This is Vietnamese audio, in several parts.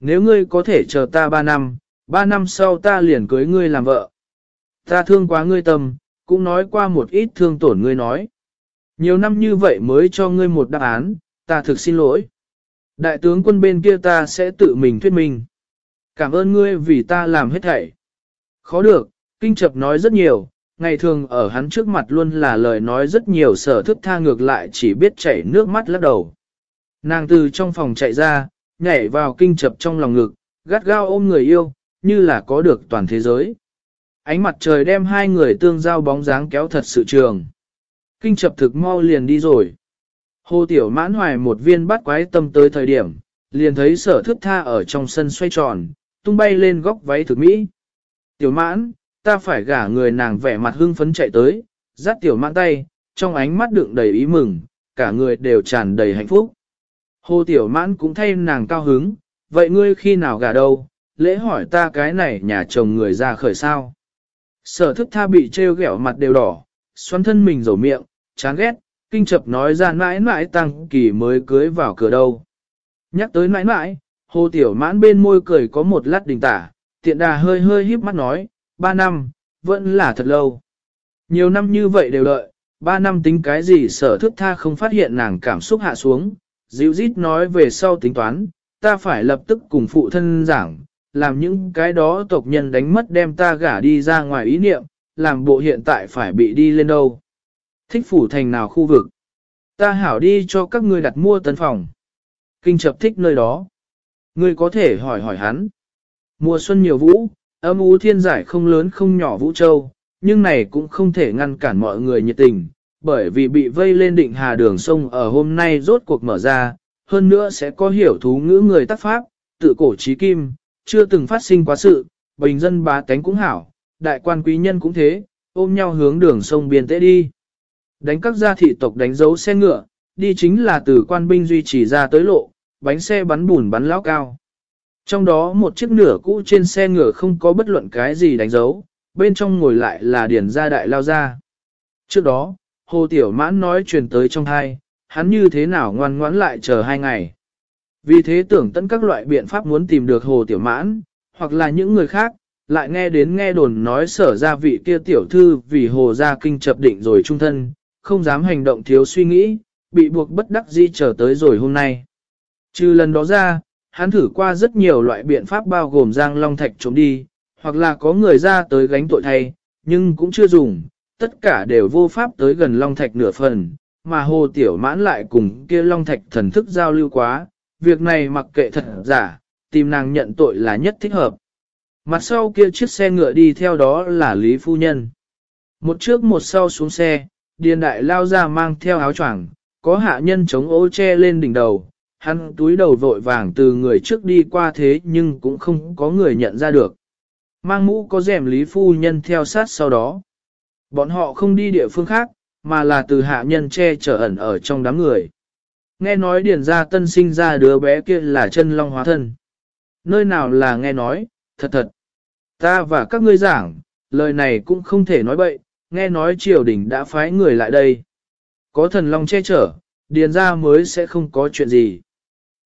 nếu ngươi có thể chờ ta ba năm, ba năm sau ta liền cưới ngươi làm vợ. Ta thương quá ngươi tâm, cũng nói qua một ít thương tổn ngươi nói. Nhiều năm như vậy mới cho ngươi một đáp án, ta thực xin lỗi. Đại tướng quân bên kia ta sẽ tự mình thuyết minh. Cảm ơn ngươi vì ta làm hết thảy. Khó được, kinh chập nói rất nhiều, ngày thường ở hắn trước mặt luôn là lời nói rất nhiều sở thức tha ngược lại chỉ biết chảy nước mắt lắc đầu. Nàng từ trong phòng chạy ra, nhảy vào kinh chập trong lòng ngực, gắt gao ôm người yêu, như là có được toàn thế giới. Ánh mặt trời đem hai người tương giao bóng dáng kéo thật sự trường. Kinh chập thực mau liền đi rồi. Hồ Tiểu mãn hoài một viên bắt quái tâm tới thời điểm, liền thấy sở thức tha ở trong sân xoay tròn, tung bay lên góc váy thực mỹ. Tiểu mãn, ta phải gả người nàng vẻ mặt hưng phấn chạy tới, dắt tiểu mãn tay, trong ánh mắt đựng đầy ý mừng, cả người đều tràn đầy hạnh phúc. Hồ tiểu mãn cũng thay nàng cao hứng, vậy ngươi khi nào gả đâu, lễ hỏi ta cái này nhà chồng người ra khởi sao. Sở thức tha bị trêu ghẹo mặt đều đỏ, xoắn thân mình rầu miệng, chán ghét, kinh chập nói ra mãi mãi tăng kỳ mới cưới vào cửa đâu. Nhắc tới mãi mãi, hồ tiểu mãn bên môi cười có một lát đình tả, tiện đà hơi hơi híp mắt nói, ba năm, vẫn là thật lâu. Nhiều năm như vậy đều đợi, ba năm tính cái gì sở thức tha không phát hiện nàng cảm xúc hạ xuống, dịu dít nói về sau tính toán, ta phải lập tức cùng phụ thân giảng, làm những cái đó tộc nhân đánh mất đem ta gả đi ra ngoài ý niệm, làm bộ hiện tại phải bị đi lên đâu. Thích phủ thành nào khu vực? Ta hảo đi cho các ngươi đặt mua tấn phòng. Kinh chập thích nơi đó. Ngươi có thể hỏi hỏi hắn. Mùa xuân nhiều vũ, âm u thiên giải không lớn không nhỏ vũ châu, nhưng này cũng không thể ngăn cản mọi người nhiệt tình, bởi vì bị vây lên định hà đường sông ở hôm nay rốt cuộc mở ra, hơn nữa sẽ có hiểu thú ngữ người tác pháp, tự cổ trí kim, chưa từng phát sinh quá sự, bình dân bá tánh cũng hảo, đại quan quý nhân cũng thế, ôm nhau hướng đường sông biên tế đi. Đánh các gia thị tộc đánh dấu xe ngựa, đi chính là từ quan binh duy trì ra tới lộ, bánh xe bắn bùn bắn lão cao. Trong đó một chiếc nửa cũ trên xe ngựa không có bất luận cái gì đánh dấu, bên trong ngồi lại là điển gia đại lao ra. Trước đó, Hồ Tiểu Mãn nói truyền tới trong thai, hắn như thế nào ngoan ngoãn lại chờ hai ngày. Vì thế tưởng tận các loại biện pháp muốn tìm được Hồ Tiểu Mãn, hoặc là những người khác, lại nghe đến nghe đồn nói sở ra vị kia tiểu thư vì Hồ gia kinh chập định rồi trung thân, không dám hành động thiếu suy nghĩ, bị buộc bất đắc di trở tới rồi hôm nay. Trừ lần đó ra, hắn thử qua rất nhiều loại biện pháp bao gồm giang long thạch trốn đi, hoặc là có người ra tới gánh tội thay, nhưng cũng chưa dùng, tất cả đều vô pháp tới gần long thạch nửa phần, mà hồ tiểu mãn lại cùng kia long thạch thần thức giao lưu quá, việc này mặc kệ thật giả, tìm nàng nhận tội là nhất thích hợp. Mặt sau kia chiếc xe ngựa đi theo đó là Lý Phu Nhân. Một trước một sau xuống xe, điền đại lao ra mang theo áo choàng, có hạ nhân chống ô che lên đỉnh đầu, hắn túi đầu vội vàng từ người trước đi qua thế nhưng cũng không có người nhận ra được. Mang mũ có rèm Lý Phu Nhân theo sát sau đó. Bọn họ không đi địa phương khác, mà là từ hạ nhân che chở ẩn ở trong đám người. Nghe nói điền ra tân sinh ra đứa bé kia là chân long hóa thân. Nơi nào là nghe nói, thật thật. Ta và các ngươi giảng, lời này cũng không thể nói bậy, nghe nói triều đình đã phái người lại đây. Có thần long che chở, điền ra mới sẽ không có chuyện gì.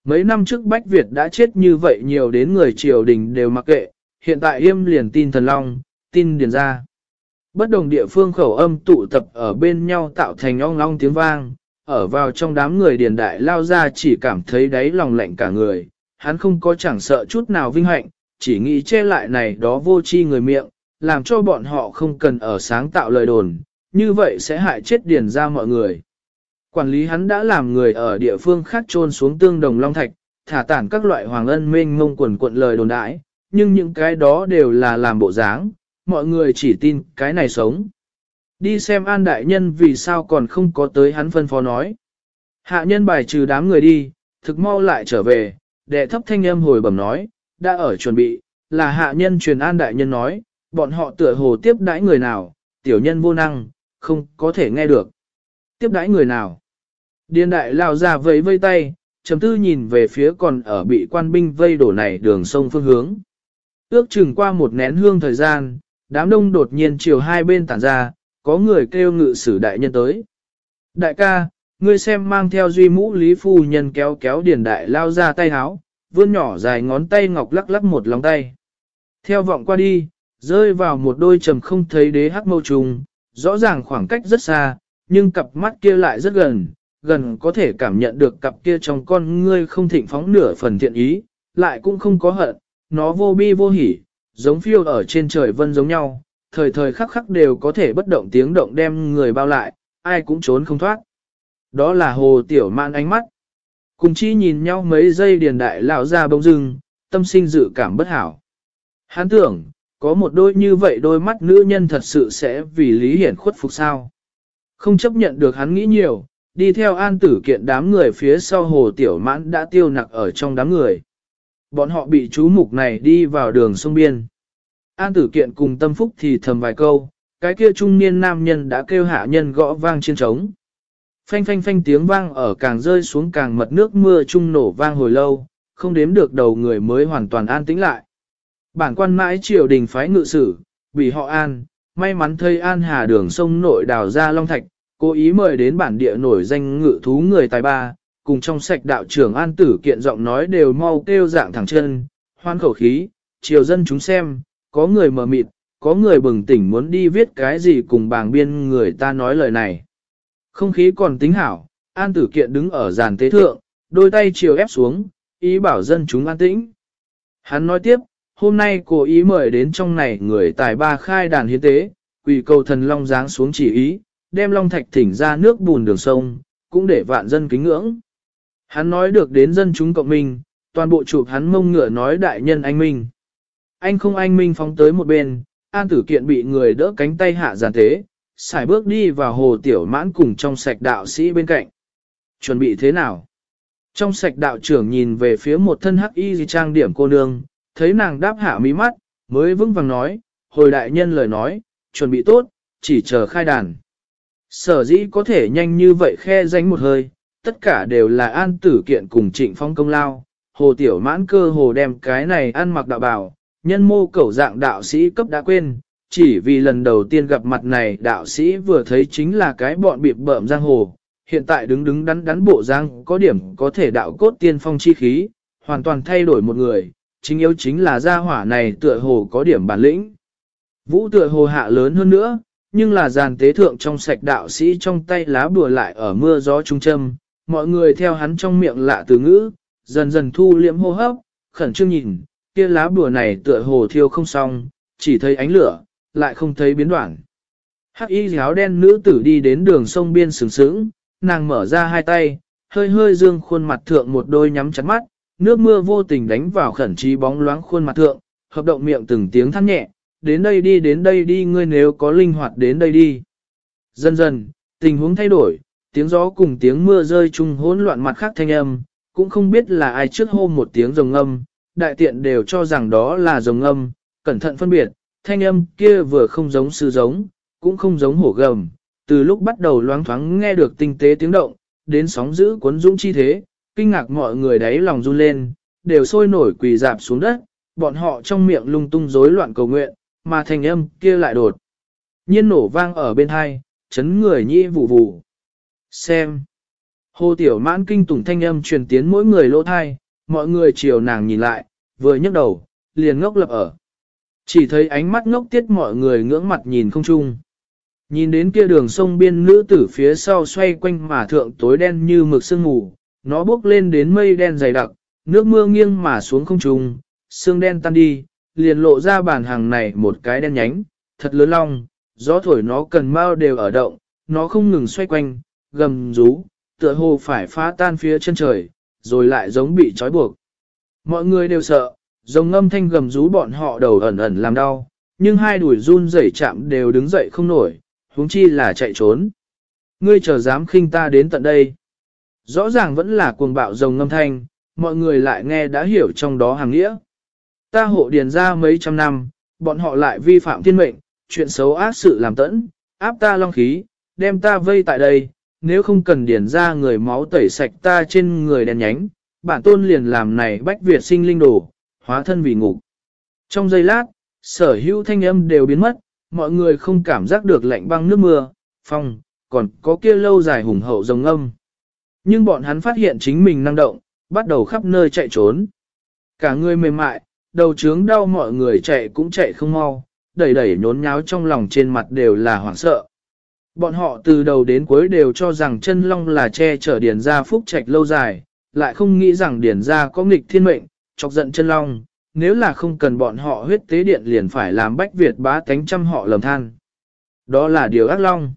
Mấy năm trước Bách Việt đã chết như vậy nhiều đến người triều đình đều mặc kệ, hiện tại im liền tin thần long, tin điền ra. Bất đồng địa phương khẩu âm tụ tập ở bên nhau tạo thành ong ong tiếng vang, ở vào trong đám người điền đại lao ra chỉ cảm thấy đáy lòng lạnh cả người, hắn không có chẳng sợ chút nào vinh hạnh, chỉ nghĩ che lại này đó vô chi người miệng, làm cho bọn họ không cần ở sáng tạo lời đồn, như vậy sẽ hại chết điền ra mọi người. Quản lý hắn đã làm người ở địa phương khác trôn xuống tương đồng long thạch, thả tản các loại hoàng ân mênh mông quần quận lời đồn đãi, nhưng những cái đó đều là làm bộ dáng, mọi người chỉ tin cái này sống. Đi xem an đại nhân vì sao còn không có tới hắn phân phó nói. Hạ nhân bài trừ đám người đi, thực mau lại trở về, đệ thấp thanh âm hồi bẩm nói, đã ở chuẩn bị, là hạ nhân truyền an đại nhân nói, bọn họ tựa hồ tiếp đãi người nào, tiểu nhân vô năng, không có thể nghe được. Tiếp đãi người nào? Điên đại lao ra vẫy vây tay, chấm tư nhìn về phía còn ở bị quan binh vây đổ này đường sông phương hướng. Ước chừng qua một nén hương thời gian, đám đông đột nhiên chiều hai bên tản ra, có người kêu ngự sử đại nhân tới. Đại ca, ngươi xem mang theo duy mũ lý phu nhân kéo kéo điền đại lao ra tay háo, vươn nhỏ dài ngón tay ngọc lắc lắc một lòng tay. Theo vọng qua đi, rơi vào một đôi trầm không thấy đế hắc mâu trùng, rõ ràng khoảng cách rất xa, nhưng cặp mắt kia lại rất gần, gần có thể cảm nhận được cặp kia trong con ngươi không thịnh phóng nửa phần thiện ý, lại cũng không có hận, nó vô bi vô hỉ, giống phiêu ở trên trời vân giống nhau, thời thời khắc khắc đều có thể bất động tiếng động đem người bao lại, ai cũng trốn không thoát. Đó là hồ tiểu mạn ánh mắt. Cùng chi nhìn nhau mấy giây điền đại lão ra bông rừng, tâm sinh dự cảm bất hảo. Hắn tưởng, có một đôi như vậy đôi mắt nữ nhân thật sự sẽ vì lý hiển khuất phục sao. Không chấp nhận được hắn nghĩ nhiều, đi theo an tử kiện đám người phía sau hồ tiểu mãn đã tiêu nặc ở trong đám người. Bọn họ bị chú mục này đi vào đường sông biên. An tử kiện cùng tâm phúc thì thầm vài câu, cái kia trung niên nam nhân đã kêu hạ nhân gõ vang trên trống. Phanh phanh phanh tiếng vang ở càng rơi xuống càng mật nước mưa trung nổ vang hồi lâu, không đếm được đầu người mới hoàn toàn an tĩnh lại. Bản quan mãi triều đình phái ngự sử, bị họ an, may mắn thây an hà đường sông nội đào ra long thạch, cố ý mời đến bản địa nổi danh ngự thú người tài ba, cùng trong sạch đạo trưởng an tử kiện giọng nói đều mau kêu dạng thẳng chân, hoan khẩu khí, triều dân chúng xem, có người mờ mịt, có người bừng tỉnh muốn đi viết cái gì cùng bàng biên người ta nói lời này. Không khí còn tính hảo, an tử kiện đứng ở giàn tế thượng, đôi tay chiều ép xuống, ý bảo dân chúng an tĩnh. Hắn nói tiếp, hôm nay cố ý mời đến trong này người tài ba khai đàn hiến tế, quỳ cầu thần long giáng xuống chỉ ý, đem long thạch thỉnh ra nước bùn đường sông, cũng để vạn dân kính ngưỡng. Hắn nói được đến dân chúng cộng minh, toàn bộ chụp hắn mông ngựa nói đại nhân anh minh. Anh không anh minh phóng tới một bên, an tử kiện bị người đỡ cánh tay hạ giàn thế, xài bước đi vào hồ tiểu mãn cùng trong sạch đạo sĩ bên cạnh. Chuẩn bị thế nào? Trong sạch đạo trưởng nhìn về phía một thân hắc y trang điểm cô nương, thấy nàng đáp hạ mí mắt, mới vững vàng nói, hồi đại nhân lời nói, chuẩn bị tốt, chỉ chờ khai đàn. Sở dĩ có thể nhanh như vậy khe danh một hơi, tất cả đều là an tử kiện cùng trịnh phong công lao, hồ tiểu mãn cơ hồ đem cái này ăn mặc đạo bảo, nhân mô cẩu dạng đạo sĩ cấp đã quên, chỉ vì lần đầu tiên gặp mặt này đạo sĩ vừa thấy chính là cái bọn bịp bợm giang hồ, hiện tại đứng đứng đắn đắn bộ giang có điểm có thể đạo cốt tiên phong chi khí, hoàn toàn thay đổi một người, chính yếu chính là gia hỏa này tựa hồ có điểm bản lĩnh. Vũ tựa hồ hạ lớn hơn nữa, nhưng là giàn tế thượng trong sạch đạo sĩ trong tay lá bùa lại ở mưa gió trung châm, mọi người theo hắn trong miệng lạ từ ngữ, dần dần thu liễm hô hấp, khẩn trương nhìn, kia lá bùa này tựa hồ thiêu không xong, chỉ thấy ánh lửa, lại không thấy biến đoạn. Hắc y áo đen nữ tử đi đến đường sông biên sừng sững, nàng mở ra hai tay, hơi hơi dương khuôn mặt thượng một đôi nhắm chặt mắt, nước mưa vô tình đánh vào khẩn trí bóng loáng khuôn mặt thượng, hợp động miệng từng tiếng than nhẹ, đến đây đi đến đây đi ngươi nếu có linh hoạt đến đây đi. Dần dần, tình huống thay đổi, tiếng gió cùng tiếng mưa rơi chung hỗn loạn mặt khác thanh âm, cũng không biết là ai trước hô một tiếng rồng âm, đại tiện đều cho rằng đó là rồng âm, cẩn thận phân biệt, thanh âm kia vừa không giống sư giống, cũng không giống hổ gầm, từ lúc bắt đầu loáng thoáng nghe được tinh tế tiếng động, đến sóng giữ cuốn dũng chi thế, kinh ngạc mọi người đáy lòng run lên, đều sôi nổi quỳ dạp xuống đất, bọn họ trong miệng lung tung rối loạn cầu nguyện, mà thanh âm kia lại đột. Nhiên nổ vang ở bên hai, chấn người nhĩ vụ vụ. Xem. Hồ tiểu mãn kinh tủng thanh âm truyền tiến mỗi người lỗ thai, mọi người chiều nàng nhìn lại, vừa nhấc đầu, liền ngốc lập ở. Chỉ thấy ánh mắt ngốc tiết mọi người ngưỡng mặt nhìn không chung. Nhìn đến kia đường sông biên nữ tử phía sau xoay quanh mà thượng tối đen như mực sương mù, nó bốc lên đến mây đen dày đặc, nước mưa nghiêng mà xuống không trung, sương đen tan đi, liền lộ ra bản hàng này một cái đen nhánh, thật lớn long, gió thổi nó cần mau đều ở động, nó không ngừng xoay quanh, gầm rú, tựa hồ phải phá tan phía chân trời, rồi lại giống bị trói buộc. Mọi người đều sợ, rồng ngâm thanh gầm rú bọn họ đầu ẩn ẩn làm đau, nhưng hai đuổi run rẩy chạm đều đứng dậy không nổi, huống chi là chạy trốn. Ngươi chờ dám khinh ta đến tận đây. Rõ ràng vẫn là cuồng bạo rồng ngâm thanh, mọi người lại nghe đã hiểu trong đó hàng nghĩa. Ta hộ điền ra mấy trăm năm, bọn họ lại vi phạm thiên mệnh, chuyện xấu ác sự làm tẫn, áp ta long khí, đem ta vây tại đây, nếu không cần điền ra người máu tẩy sạch ta trên người đèn nhánh, bản tôn liền làm này bách Việt sinh linh đồ, hóa thân vì ngục. Trong giây lát, sở hữu thanh âm đều biến mất, mọi người không cảm giác được lạnh băng nước mưa, phong, còn có kia lâu dài hùng hậu rồng âm. Nhưng bọn hắn phát hiện chính mình năng động, bắt đầu khắp nơi chạy trốn. Cả người mềm mại, đầu trướng đau mọi người chạy cũng chạy không mau, đẩy đẩy nhốn nháo trong lòng trên mặt đều là hoảng sợ. Bọn họ từ đầu đến cuối đều cho rằng chân long là che chở điển ra phúc trạch lâu dài, lại không nghĩ rằng điển ra có nghịch thiên mệnh, chọc giận chân long, nếu là không cần bọn họ huyết tế điện liền phải làm bách Việt bá tánh trăm họ lầm than. Đó là điều ác long.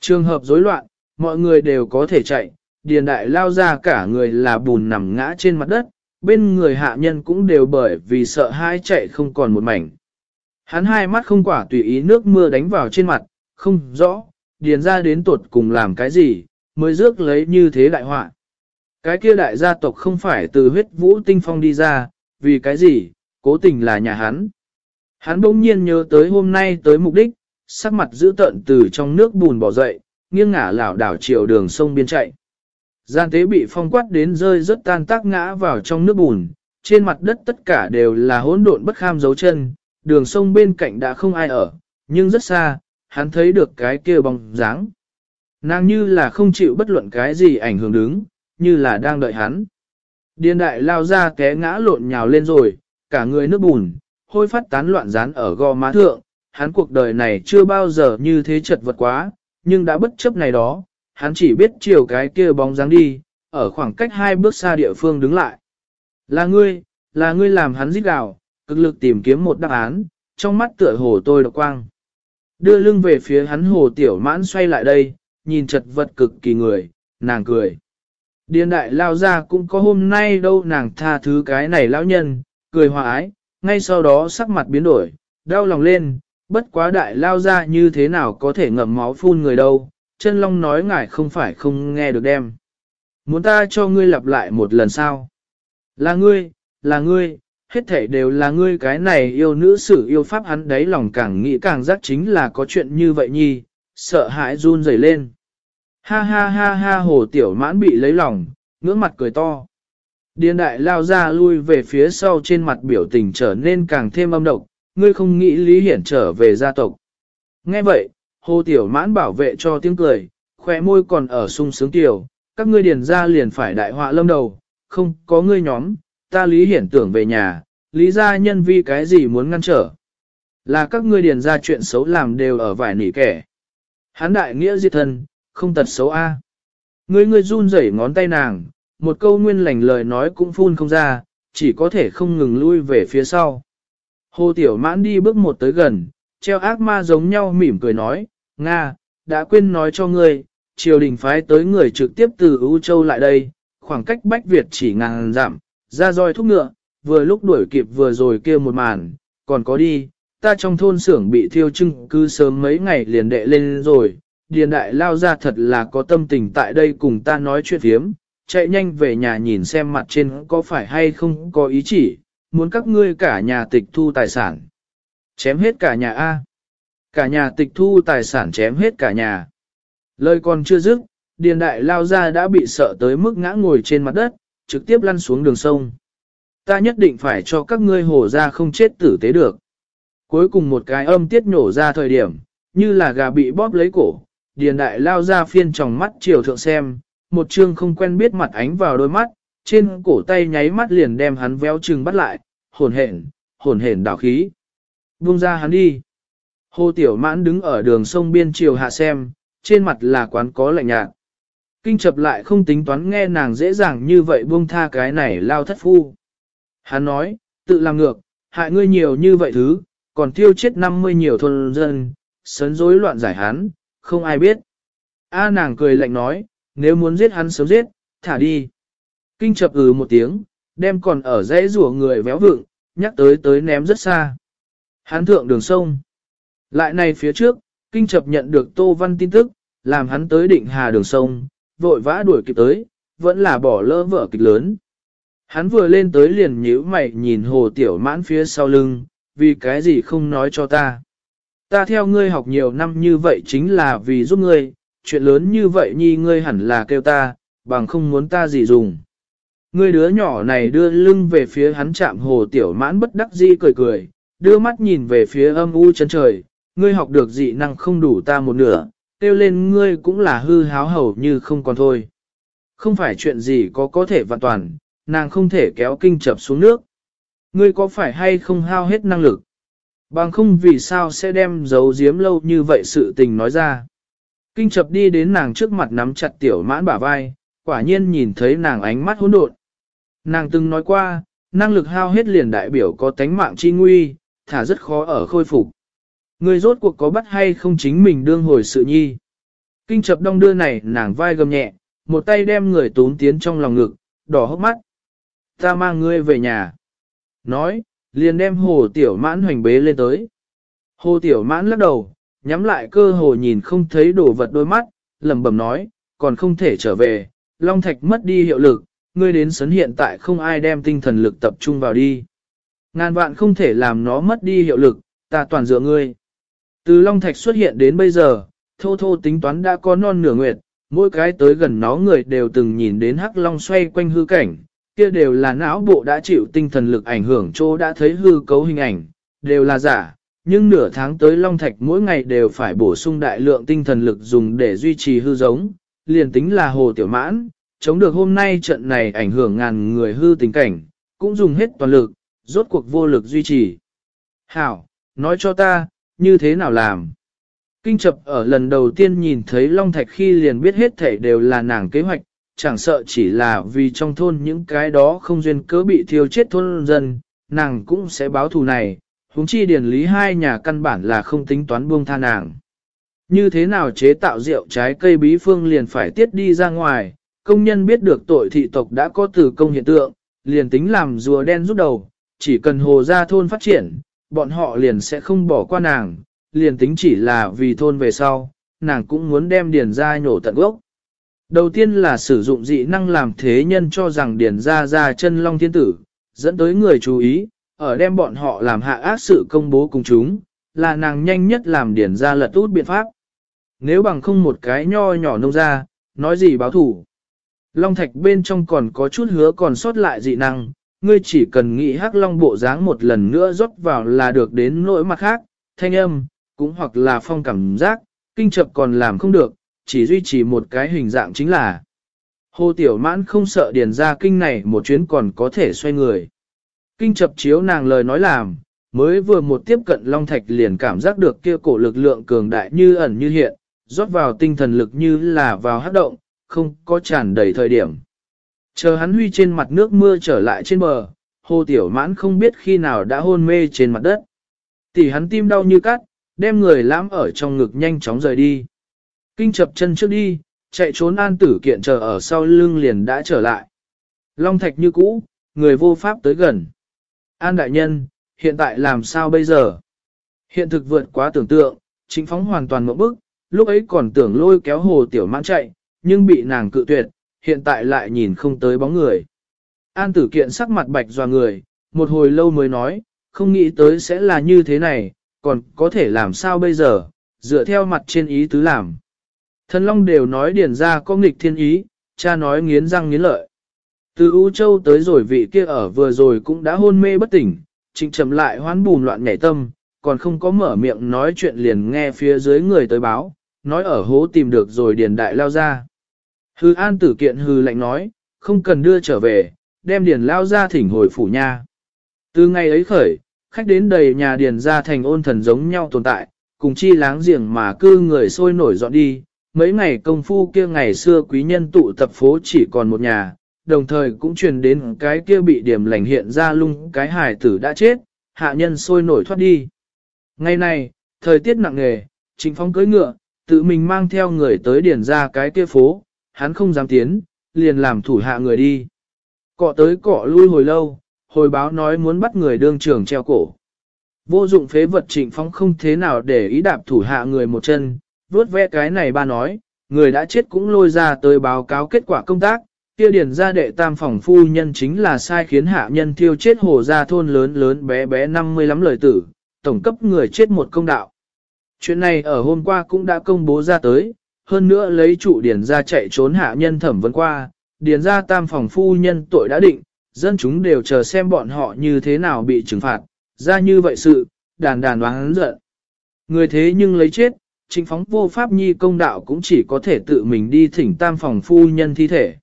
Trường hợp rối loạn, mọi người đều có thể chạy, điền đại lao ra cả người là bùn nằm ngã trên mặt đất, bên người hạ nhân cũng đều bởi vì sợ hai chạy không còn một mảnh. Hắn hai mắt không quả tùy ý nước mưa đánh vào trên mặt, không rõ, điền ra đến tuột cùng làm cái gì, mới rước lấy như thế đại họa. Cái kia đại gia tộc không phải từ huyết vũ tinh phong đi ra, vì cái gì, cố tình là nhà hắn. Hắn bỗng nhiên nhớ tới hôm nay tới mục đích, sắc mặt giữ tận từ trong nước bùn bỏ dậy, nghiêng ngả lảo đảo chiều đường sông biên chạy. Gian tế bị phong quát đến rơi rất tan tác ngã vào trong nước bùn, trên mặt đất tất cả đều là hỗn độn bất kham dấu chân, đường sông bên cạnh đã không ai ở, nhưng rất xa, hắn thấy được cái kia bóng dáng. Nàng như là không chịu bất luận cái gì ảnh hưởng đứng, như là đang đợi hắn. Điên đại lao ra té ngã lộn nhào lên rồi, cả người nước bùn, hôi phát tán loạn rán ở gò má thượng, hắn cuộc đời này chưa bao giờ như thế chật vật quá, nhưng đã bất chấp này đó, hắn chỉ biết chiều cái kia bóng dáng đi, ở khoảng cách hai bước xa địa phương đứng lại. Là ngươi, là ngươi làm hắn giết gào, cực lực tìm kiếm một đáp án, trong mắt tựa hồ tôi độc quang. Đưa lưng về phía hắn hồ tiểu mãn xoay lại đây, nhìn chật vật cực kỳ người, nàng cười. Điền đại lao ra cũng có hôm nay đâu nàng tha thứ cái này lão nhân, cười hòa ái, ngay sau đó sắc mặt biến đổi, đau lòng lên, bất quá đại lao ra như thế nào có thể ngậm máu phun người đâu, chân long nói ngài không phải không nghe được đem. Muốn ta cho ngươi lặp lại một lần sao? Là ngươi, là ngươi, hết thể đều là ngươi cái này yêu nữ sử yêu pháp hắn đấy lòng càng nghĩ càng giác chính là có chuyện như vậy nhi, sợ hãi run rẩy lên. Ha ha ha ha hồ tiểu mãn bị lấy lòng, ngưỡng mặt cười to. Điền đại lao ra lui về phía sau trên mặt biểu tình trở nên càng thêm âm độc, ngươi không nghĩ Lý Hiển trở về gia tộc. Nghe vậy, hồ tiểu mãn bảo vệ cho tiếng cười, khỏe môi còn ở sung sướng tiểu, các ngươi điền ra liền phải đại họa lâm đầu, không có ngươi nhóm, ta Lý Hiển tưởng về nhà, lý gia nhân vi cái gì muốn ngăn trở. Là các ngươi điền ra chuyện xấu làm đều ở vải nỉ kẻ. Hán đại nghĩa diệt thân, không tật xấu a. Ngươi ngươi run rẩy ngón tay nàng, một câu nguyên lành lời nói cũng phun không ra, chỉ có thể không ngừng lui về phía sau. Hồ Tiểu Mãn đi bước một tới gần, treo ác ma giống nhau mỉm cười nói, Nga, đã quên nói cho ngươi, triều đình phái tới người trực tiếp từ U Châu lại đây, khoảng cách Bách Việt chỉ ngàn giảm ra roi thúc ngựa, vừa lúc đuổi kịp vừa rồi kia một màn, còn có đi, ta trong thôn xưởng bị thiêu trưng cứ sớm mấy ngày liền đệ lên rồi, điền đại lao ra thật là có tâm tình tại đây cùng ta nói chuyện phiếm, chạy nhanh về nhà nhìn xem mặt trên có phải hay không có ý chỉ, muốn các ngươi cả nhà tịch thu tài sản. Chém hết cả nhà A. Cả nhà tịch thu tài sản chém hết cả nhà. Lời còn chưa dứt, điền đại lao ra đã bị sợ tới mức ngã ngồi trên mặt đất, trực tiếp lăn xuống đường sông. Ta nhất định phải cho các ngươi hồ ra không chết tử tế được. Cuối cùng một cái âm tiết nổ ra thời điểm, như là gà bị bóp lấy cổ, điền đại lao ra phiên tròng mắt chiều thượng xem, một chương không quen biết mặt ánh vào đôi mắt, trên cổ tay nháy mắt liền đem hắn véo trừng bắt lại, hồn hển, hồn hển đảo khí. Buông ra hắn đi. Hồ Tiểu Mãn đứng ở đường sông biên chiều hạ xem, trên mặt là quán có lạnh nhạt. Kinh chập lại không tính toán nghe nàng dễ dàng như vậy buông tha cái này lao thất phu. Hắn nói, tự làm ngược, hại ngươi nhiều như vậy thứ, còn tiêu chết 50 nhiều thôn dân, sấn rối loạn giải hắn, không ai biết. A nàng cười lạnh nói, nếu muốn giết hắn sớm giết, thả đi. Kinh chập ừ một tiếng, đem còn ở dãy rủa người véo vựng, nhắc tới tới ném rất xa. Hắn thượng đường sông. Lại này phía trước, kinh chập nhận được Tô Văn tin tức, làm hắn tới định hà đường sông, vội vã đuổi kịp tới, vẫn là bỏ lỡ vở kịch lớn. Hắn vừa lên tới liền nhíu mày nhìn hồ tiểu mãn phía sau lưng, vì cái gì không nói cho ta. Ta theo ngươi học nhiều năm như vậy chính là vì giúp ngươi, chuyện lớn như vậy nhi ngươi hẳn là kêu ta, bằng không muốn ta gì dùng. Ngươi đứa nhỏ này đưa lưng về phía hắn chạm hồ tiểu mãn bất đắc dĩ cười cười, đưa mắt nhìn về phía âm u chân trời, ngươi học được dị năng không đủ ta một nửa, kêu lên ngươi cũng là hư háo hầu như không còn thôi. Không phải chuyện gì có có thể vạn toàn, nàng không thể kéo kinh chập xuống nước. Ngươi có phải hay không hao hết năng lực? Bằng không vì sao sẽ đem giấu giếm lâu như vậy sự tình nói ra. Kinh chập đi đến nàng trước mặt nắm chặt tiểu mãn bả vai, quả nhiên nhìn thấy nàng ánh mắt hỗn độn. Nàng từng nói qua, năng lực hao hết liền đại biểu có tánh mạng chi nguy, thả rất khó ở khôi phục. Người rốt cuộc có bắt hay không chính mình đương hồi sự nhi. Kinh chập đong đưa này nàng vai gầm nhẹ, một tay đem người tốn tiến trong lòng ngực, đỏ hốc mắt. Ta mang ngươi về nhà. Nói, liền đem hồ tiểu mãn hoành bế lên tới. Hồ tiểu mãn lắc đầu, nhắm lại cơ hồ nhìn không thấy đồ vật đôi mắt, lẩm bẩm nói, còn không thể trở về, Long Thạch mất đi hiệu lực, ngươi đến sấn hiện tại không ai đem tinh thần lực tập trung vào đi. Ngàn vạn không thể làm nó mất đi hiệu lực, ta toàn dựa ngươi. Từ Long Thạch xuất hiện đến bây giờ, thô thô tính toán đã có non nửa nguyệt, mỗi cái tới gần nó người đều từng nhìn đến Hắc Long xoay quanh hư cảnh, kia đều là não bộ đã chịu tinh thần lực ảnh hưởng chỗ đã thấy hư cấu hình ảnh, đều là giả, nhưng nửa tháng tới Long Thạch mỗi ngày đều phải bổ sung đại lượng tinh thần lực dùng để duy trì hư giống, liền tính là hồ tiểu mãn, chống được hôm nay trận này ảnh hưởng ngàn người hư tình cảnh, cũng dùng hết toàn lực, rốt cuộc vô lực duy trì. Hảo, nói cho ta, như thế nào làm? Kinh chập ở lần đầu tiên nhìn thấy Long Thạch khi liền biết hết thể đều là nàng kế hoạch, chẳng sợ chỉ là vì trong thôn những cái đó không duyên cớ bị thiêu chết thôn dân, nàng cũng sẽ báo thù này, huống chi điển lý hai nhà căn bản là không tính toán buông tha nàng. Như thế nào chế tạo rượu trái cây bí phương liền phải tiết đi ra ngoài, công nhân biết được tội thị tộc đã có từ công hiện tượng, liền tính làm rùa đen rút đầu, chỉ cần hồ ra thôn phát triển, bọn họ liền sẽ không bỏ qua nàng, liền tính chỉ là vì thôn về sau, nàng cũng muốn đem điền ra nhổ tận gốc. Đầu tiên là sử dụng dị năng làm thế nhân cho rằng điền ra ra chân long thiên tử, dẫn tới người chú ý, ở đem bọn họ làm hạ ác sự công bố cùng chúng, là nàng nhanh nhất làm điền ra lật út biện pháp. Nếu bằng không một cái nho nhỏ nông ra, nói gì báo thủ. Long thạch bên trong còn có chút hứa còn sót lại dị năng, ngươi chỉ cần nghĩ hắc long bộ dáng một lần nữa rót vào là được đến nỗi mặt khác, thanh âm, cũng hoặc là phong cảm giác, kinh chập còn làm không được, chỉ duy trì một cái hình dạng chính là. Hồ Tiểu Mãn không sợ điền ra kinh này một chuyến còn có thể xoay người. Kinh chập chiếu nàng lời nói làm, mới vừa một tiếp cận Long Thạch liền cảm giác được kia cổ lực lượng cường đại như ẩn như hiện, rót vào tinh thần lực như là vào hát động, không có tràn đầy thời điểm. Chờ hắn huy trên mặt nước mưa trở lại trên bờ, Hồ Tiểu Mãn không biết khi nào đã hôn mê trên mặt đất. Tỷ hắn tim đau như cắt, đem người lãm ở trong ngực nhanh chóng rời đi. Kinh chập chân trước đi, chạy trốn an tử kiện chờ ở sau lưng liền đã trở lại. Long thạch như cũ, người vô pháp tới gần. An đại nhân, hiện tại làm sao bây giờ? Hiện thực vượt quá tưởng tượng, chính phóng hoàn toàn một bức, lúc ấy còn tưởng lôi kéo hồ tiểu mãn chạy, nhưng bị nàng cự tuyệt, hiện tại lại nhìn không tới bóng người. An tử kiện sắc mặt bạch doa người, một hồi lâu mới nói, không nghĩ tới sẽ là như thế này, còn có thể làm sao bây giờ, dựa theo mặt trên ý tứ làm. Thần Long đều nói điển ra có nghịch thiên ý, cha nói nghiến răng nghiến lợi. Từ U Châu tới rồi vị kia ở vừa rồi cũng đã hôn mê bất tỉnh, trịnh trầm lại hoán bùn loạn nhảy tâm, còn không có mở miệng nói chuyện liền nghe phía dưới người tới báo, nói ở hố tìm được rồi điền đại lao ra. Hư an tử kiện hư lạnh nói, không cần đưa trở về, đem điền lao ra thỉnh hồi phủ nha. Từ ngày ấy khởi, khách đến đầy nhà điền ra thành ôn thần giống nhau tồn tại, cùng chi láng giềng mà cư người sôi nổi dọn đi, mấy ngày công phu kia ngày xưa quý nhân tụ tập phố chỉ còn một nhà, đồng thời cũng truyền đến cái kia bị điểm lành hiện ra lung cái hải tử đã chết, hạ nhân sôi nổi thoát đi. Ngày này, thời tiết nặng nề, chính phong cưỡi ngựa, tự mình mang theo người tới điền ra cái kia phố, hắn không dám tiến, liền làm thủ hạ người đi. Cọ tới cọ lui hồi lâu, hồi báo nói muốn bắt người đương trưởng treo cổ. Vô dụng phế vật trịnh phong không thế nào để ý đạp thủ hạ người một chân, vuốt ve cái này ba nói, người đã chết cũng lôi ra tới báo cáo kết quả công tác, kia điển ra đệ tam phòng phu nhân chính là sai khiến hạ nhân thiêu chết hồ ra thôn lớn lớn bé bé 50 lắm lời tử, tổng cấp người chết một công đạo. Chuyện này ở hôm qua cũng đã công bố ra tới, hơn nữa lấy trụ Điền ra chạy trốn hạ nhân thẩm vấn qua, Điền ra tam phòng phu nhân tội đã định, dân chúng đều chờ xem bọn họ như thế nào bị trừng phạt, ra như vậy sự, đàn đàn đoán giận. Người thế nhưng lấy chết, chính phóng vô pháp nhi công đạo cũng chỉ có thể tự mình đi thỉnh tam phòng phu nhân thi thể.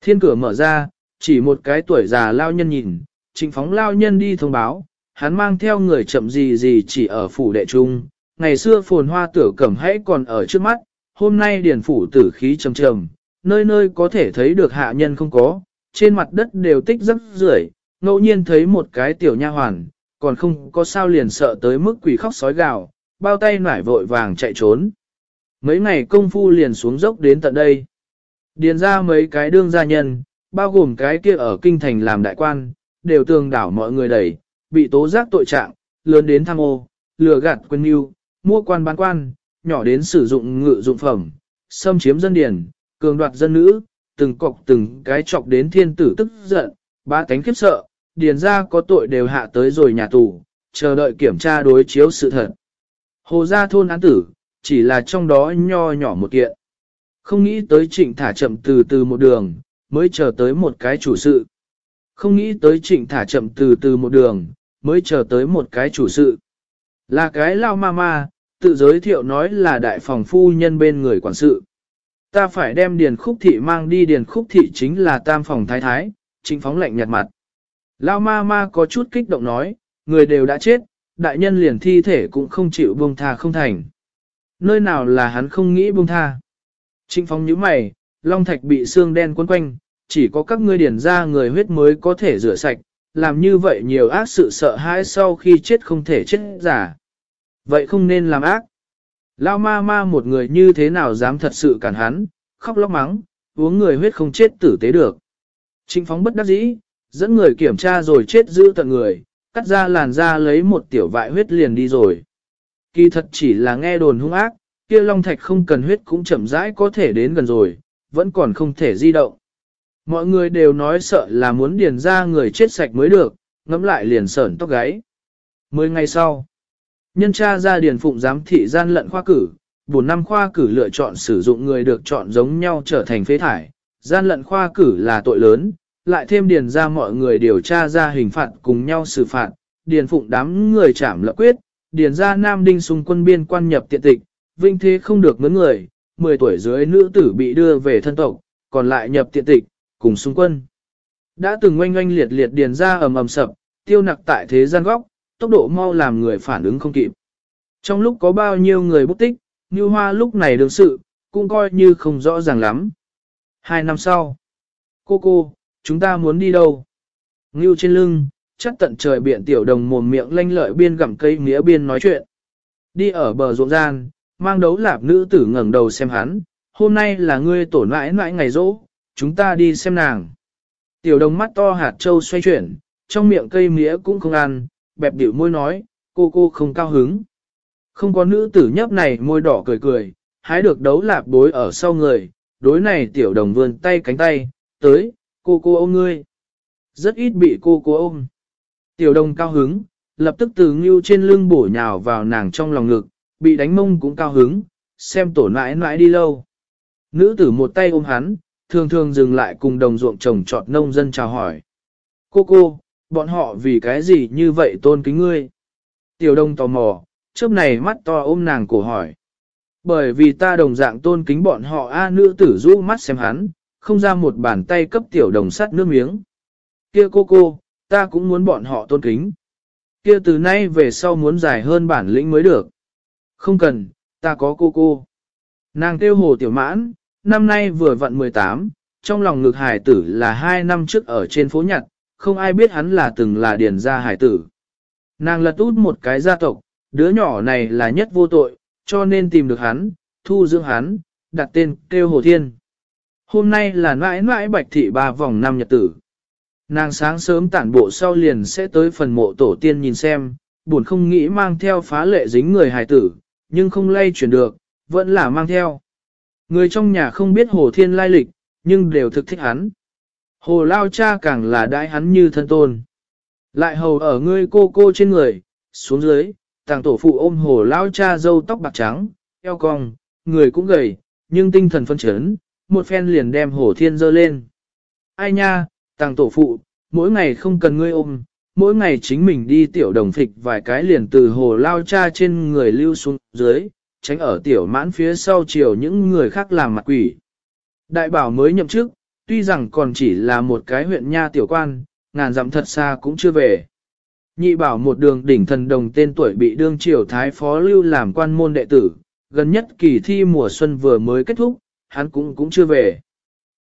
Thiên cửa mở ra, chỉ một cái tuổi già lao nhân nhìn, Trịnh phóng lao nhân đi thông báo, hắn mang theo người chậm gì gì chỉ ở phủ đệ trung, ngày xưa phồn hoa tử cẩm hãy còn ở trước mắt, hôm nay điền phủ tử khí trầm trầm, nơi nơi có thể thấy được hạ nhân không có, trên mặt đất đều tích rất rưởi, ngẫu nhiên thấy một cái tiểu nha hoàn, còn không có sao liền sợ tới mức quỷ khóc sói gào, bao tay nải vội vàng chạy trốn. Mấy ngày công phu liền xuống dốc đến tận đây. Điền ra mấy cái đương gia nhân, bao gồm cái kia ở kinh thành làm đại quan, đều tường đảo mọi người đẩy, bị tố giác tội trạng, lớn đến tham ô, lừa gạt quân yêu, mua quan bán quan, nhỏ đến sử dụng ngự dụng phẩm, xâm chiếm dân điển cường đoạt dân nữ, từng cọc từng cái chọc đến thiên tử tức giận, ba tánh khiếp sợ, điền ra có tội đều hạ tới rồi nhà tù, chờ đợi kiểm tra đối chiếu sự thật. Hồ gia thôn án tử, chỉ là trong đó nho nhỏ một kiện. Không nghĩ tới trịnh thả chậm từ từ một đường, mới chờ tới một cái chủ sự. Không nghĩ tới trịnh thả chậm từ từ một đường, mới chờ tới một cái chủ sự. Là cái lao ma ma, tự giới thiệu nói là đại phòng phu nhân bên người quản sự. Ta phải đem điền khúc thị mang đi điền khúc thị chính là tam phòng thái thái, trịnh phóng lệnh nhạt mặt. Lao ma ma có chút kích động nói, người đều đã chết, đại nhân liền thi thể cũng không chịu buông tha không thành. Nơi nào là hắn không nghĩ buông tha. Trịnh phóng nhíu mày, long thạch bị xương đen quấn quanh, chỉ có các ngươi điển ra người huyết mới có thể rửa sạch, làm như vậy nhiều ác sự sợ hãi sau khi chết không thể chết giả. Vậy không nên làm ác. Lao ma ma một người như thế nào dám thật sự cản hắn, khóc lóc mắng, uống người huyết không chết tử tế được. Trịnh phóng bất đắc dĩ, dẫn người kiểm tra rồi chết giữ tận người, cắt ra làn da lấy một tiểu vại huyết liền đi rồi. Kỳ thật chỉ là nghe đồn hung ác, kia long thạch không cần huyết cũng chậm rãi có thể đến gần rồi, vẫn còn không thể di động. Mọi người đều nói sợ là muốn điền ra người chết sạch mới được, ngẫm lại liền sởn tóc gáy. Mười ngày sau, nhân tra ra điền phụng giám thị gian lận khoa cử, bốn năm khoa cử lựa chọn sử dụng người được chọn giống nhau trở thành phế thải. Gian lận khoa cử là tội lớn, lại thêm điền ra mọi người điều tra ra hình phạt cùng nhau xử phạt, điền phụng đám người chảm lợi quyết, điền ra Nam Đinh xung quân biên quan nhập tiện tịch, vinh thế không được mướn người, 10 tuổi dưới nữ tử bị đưa về thân tộc, còn lại nhập tiện tịch, cùng xung quân. Đã từng oanh oanh liệt liệt điền ra ầm ầm sập, tiêu nặc tại thế gian góc, tốc độ mau làm người phản ứng không kịp. Trong lúc có bao nhiêu người bút tích, như hoa lúc này đương sự, cũng coi như không rõ ràng lắm. Hai năm sau, cô cô, chúng ta muốn đi đâu? Ngưu trên lưng, chắc tận trời biển tiểu đồng mồm miệng lanh lợi biên gặm cây nghĩa biên nói chuyện. Đi ở bờ ruộng gian, mang đấu lạp nữ tử ngẩng đầu xem hắn, hôm nay là ngươi tổn mãi mãi ngày rỗ, chúng ta đi xem nàng. Tiểu đồng mắt to hạt trâu xoay chuyển, trong miệng cây mía cũng không ăn, bẹp điệu môi nói, cô cô không cao hứng. Không có nữ tử nhấp này môi đỏ cười cười, hái được đấu lạp bối ở sau người, đối này tiểu đồng vươn tay cánh tay, tới, cô cô ôm ngươi. Rất ít bị cô cô ôm. Tiểu đồng cao hứng, lập tức từ ngưu trên lưng bổ nhào vào nàng trong lòng ngực, bị đánh mông cũng cao hứng, xem tổ nãi nãi đi lâu. Nữ tử một tay ôm hắn, thường thường dừng lại cùng đồng ruộng trồng trọt nông dân chào hỏi. Cô cô, bọn họ vì cái gì như vậy tôn kính ngươi? Tiểu đông tò mò, chớp này mắt to ôm nàng cổ hỏi. Bởi vì ta đồng dạng tôn kính bọn họ A nữ tử rũ mắt xem hắn, không ra một bàn tay cấp tiểu đồng sắt nước miếng. Kia cô cô, ta cũng muốn bọn họ tôn kính. Kia từ nay về sau muốn dài hơn bản lĩnh mới được. Không cần, ta có cô cô. Nàng tiêu hồ tiểu mãn, năm nay vừa vặn 18, trong lòng ngực hải tử là hai năm trước ở trên phố nhặt, không ai biết hắn là từng là điền gia hải tử. Nàng lật út một cái gia tộc, đứa nhỏ này là nhất vô tội, cho nên tìm được hắn, thu dưỡng hắn, đặt tên kêu Hồ Thiên. Hôm nay là mãi mãi bạch thị ba vòng năm nhật tử. Nàng sáng sớm tản bộ sau liền sẽ tới phần mộ tổ tiên nhìn xem, buồn không nghĩ mang theo phá lệ dính người hài tử, nhưng không lay chuyển được, vẫn là mang theo. Người trong nhà không biết Hồ Thiên lai lịch, nhưng đều thực thích hắn. Hồ Lao cha càng là đãi hắn như thân tôn. Lại hầu ở ngươi cô cô trên người, xuống dưới, tàng tổ phụ ôm Hồ Lao cha dâu tóc bạc trắng, eo cong, người cũng gầy, nhưng tinh thần phân chấn, một phen liền đem Hồ Thiên dơ lên. Ai nha, tàng tổ phụ, mỗi ngày không cần ngươi ôm, mỗi ngày chính mình đi tiểu đồng phịch vài cái liền từ Hồ Lao cha trên người lưu xuống dưới, tránh ở tiểu mãn phía sau chiều những người khác làm mặt quỷ. Đại bảo mới nhậm chức, tuy rằng còn chỉ là một cái huyện nha tiểu quan, ngàn dặm thật xa cũng chưa về. Nhị bảo một đường đỉnh thần đồng tên tuổi bị đương triều thái phó lưu làm quan môn đệ tử, gần nhất kỳ thi mùa xuân vừa mới kết thúc, hắn cũng cũng chưa về.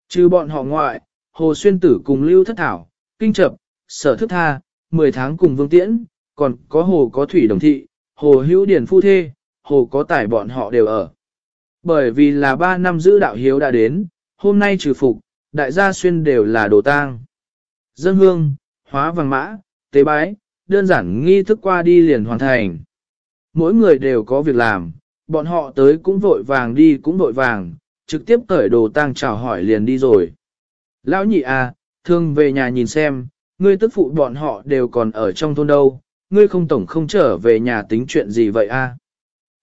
Trừ bọn họ ngoại, Hồ Xuyên Tử cùng Lưu Thất Thảo, Kinh Trập, Sở Thức Tha, 10 tháng cùng Vương Tiễn, còn có Hồ có Thủy Đồng Thị, Hồ Hữu Điển Phu Thê, Hồ có Tài bọn họ đều ở. Bởi vì là 3 năm giữ đạo hiếu đã đến, hôm nay trừ phục, đại gia xuyên đều là đồ tang. Dân hương, hóa vàng mã, tế bái, đơn giản nghi thức qua đi liền hoàn thành. Mỗi người đều có việc làm, bọn họ tới cũng vội vàng đi cũng vội vàng, trực tiếp cởi đồ tang chào hỏi liền đi rồi. Lão nhị à, thương về nhà nhìn xem, ngươi tức phụ bọn họ đều còn ở trong thôn đâu, ngươi không tổng không trở về nhà tính chuyện gì vậy a? À?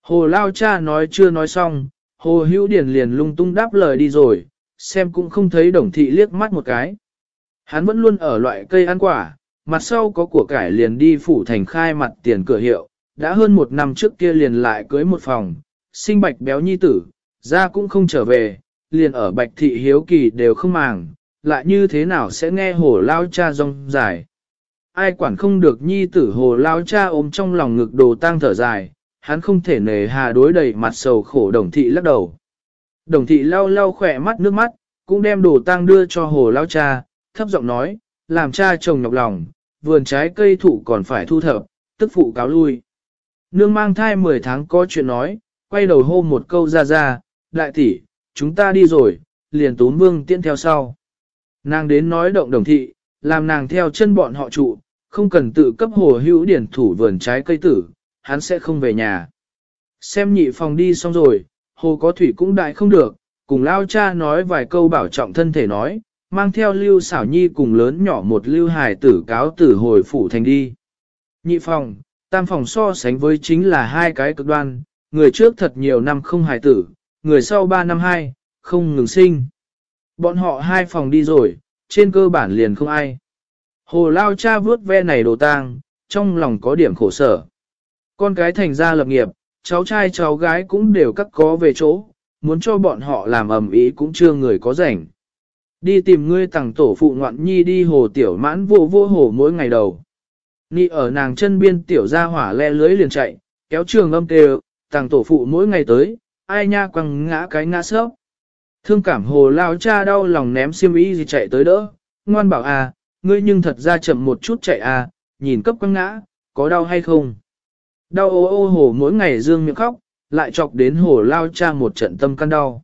Hồ Lao cha nói chưa nói xong, Hồ Hữu Điền liền lung tung đáp lời đi rồi, xem cũng không thấy đồng thị liếc mắt một cái. Hắn vẫn luôn ở loại cây ăn quả, mặt sau có của cải liền đi phủ thành khai mặt tiền cửa hiệu, đã hơn một năm trước kia liền lại cưới một phòng, sinh bạch béo nhi tử, ra cũng không trở về, liền ở bạch thị hiếu kỳ đều không màng, lại như thế nào sẽ nghe hồ lao cha rong dài. Ai quản không được nhi tử hồ lao cha ôm trong lòng ngực đồ tang thở dài, hắn không thể nề hà đối đầy mặt sầu khổ đồng thị lắc đầu. Đồng thị lau lau khỏe mắt nước mắt, cũng đem đồ tang đưa cho hồ lao cha, thấp giọng nói, làm cha chồng nhọc lòng, vườn trái cây thụ còn phải thu thập, tức phụ cáo lui. Nương mang thai 10 tháng có chuyện nói, quay đầu hô một câu ra ra, đại tỷ, chúng ta đi rồi, liền tốn vương tiễn theo sau. Nàng đến nói động đồng thị, làm nàng theo chân bọn họ trụ, không cần tự cấp hồ hữu điển thủ vườn trái cây tử, hắn sẽ không về nhà. Xem nhị phòng đi xong rồi, hồ có thủy cũng đại không được, cùng lao cha nói vài câu bảo trọng thân thể nói, mang theo lưu xảo nhi cùng lớn nhỏ một lưu hài tử cáo tử hồi phủ thành đi. Nhị phòng, tam phòng so sánh với chính là hai cái cực đoan, người trước thật nhiều năm không hài tử, người sau ba năm hai, không ngừng sinh. Bọn họ hai phòng đi rồi, trên cơ bản liền không ai. Hồ lao cha vớt ve này đồ tang, trong lòng có điểm khổ sở. Con cái thành ra lập nghiệp, cháu trai cháu gái cũng đều cắt có về chỗ, muốn cho bọn họ làm ầm ĩ cũng chưa người có rảnh. Đi tìm ngươi tặng tổ phụ ngoạn nhi đi hồ tiểu mãn vô vô hồ mỗi ngày đầu. Nị ở nàng chân biên tiểu ra hỏa le lưới liền chạy, kéo trường âm kêu, tặng tổ phụ mỗi ngày tới, ai nha quăng ngã cái ngã sớp. Thương cảm hồ lao cha đau lòng ném xiêm y gì chạy tới đỡ, ngoan bảo à, ngươi nhưng thật ra chậm một chút chạy à, nhìn cấp quăng ngã, có đau hay không? Đau ô ô hồ mỗi ngày dương miệng khóc, lại chọc đến hồ lao cha một trận tâm căn đau.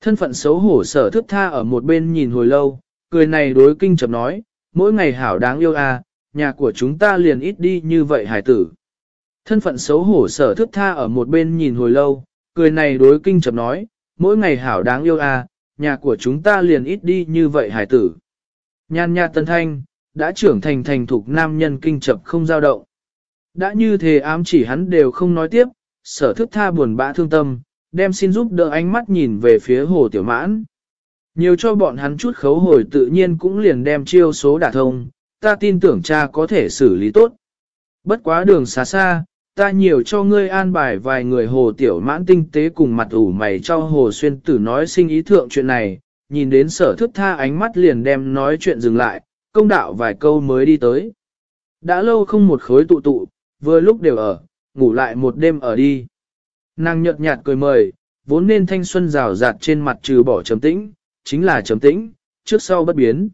Thân phận xấu hổ sở thức tha ở một bên nhìn hồi lâu, cười này đối kinh chậm nói, mỗi ngày hảo đáng yêu à, nhà của chúng ta liền ít đi như vậy hải tử. Thân phận xấu hổ sở thức tha ở một bên nhìn hồi lâu, cười này đối kinh chậm nói, mỗi ngày hảo đáng yêu à, nhà của chúng ta liền ít đi như vậy hải tử. Nhan nha tân thanh, đã trưởng thành thành thục nam nhân kinh chập không giao động. Đã như thế ám chỉ hắn đều không nói tiếp, sở thức tha buồn bã thương tâm, đem xin giúp đỡ ánh mắt nhìn về phía hồ tiểu mãn. Nhiều cho bọn hắn chút khấu hồi tự nhiên cũng liền đem chiêu số đả thông, ta tin tưởng cha có thể xử lý tốt. Bất quá đường xa xa, ta nhiều cho ngươi an bài vài người hồ tiểu mãn tinh tế cùng mặt ủ mày cho hồ xuyên tử nói sinh ý thượng chuyện này, nhìn đến sở thức tha ánh mắt liền đem nói chuyện dừng lại, công đạo vài câu mới đi tới. Đã lâu không một khối tụ tụ, vừa lúc đều ở, ngủ lại một đêm ở đi. Nàng nhợt nhạt cười mời, vốn nên thanh xuân rào rạt trên mặt trừ bỏ trầm tĩnh, chính là trầm tĩnh, trước sau bất biến.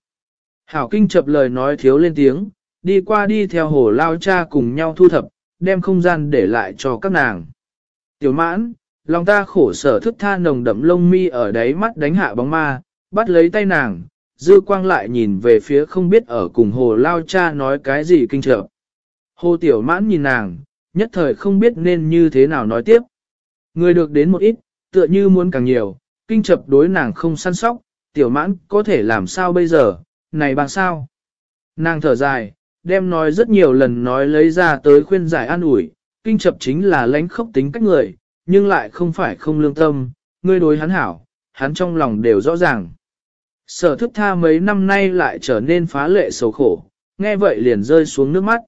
Hảo kinh chập lời nói thiếu lên tiếng, đi qua đi theo hồ lao cha cùng nhau thu thập, đem không gian để lại cho các nàng. Tiểu mãn, lòng ta khổ sở thức tha nồng đậm lông mi ở đáy mắt đánh hạ bóng ma, bắt lấy tay nàng, dư quang lại nhìn về phía không biết ở cùng hồ lao cha nói cái gì kinh trợ. Hồ tiểu mãn nhìn nàng, nhất thời không biết nên như thế nào nói tiếp. Người được đến một ít, tựa như muốn càng nhiều, kinh chập đối nàng không săn sóc, tiểu mãn có thể làm sao bây giờ, này bằng sao? Nàng thở dài, đem nói rất nhiều lần nói lấy ra tới khuyên giải an ủi, kinh chập chính là lãnh khốc tính cách người, nhưng lại không phải không lương tâm, ngươi đối hắn hảo, hắn trong lòng đều rõ ràng. Sở thức tha mấy năm nay lại trở nên phá lệ xấu khổ, nghe vậy liền rơi xuống nước mắt.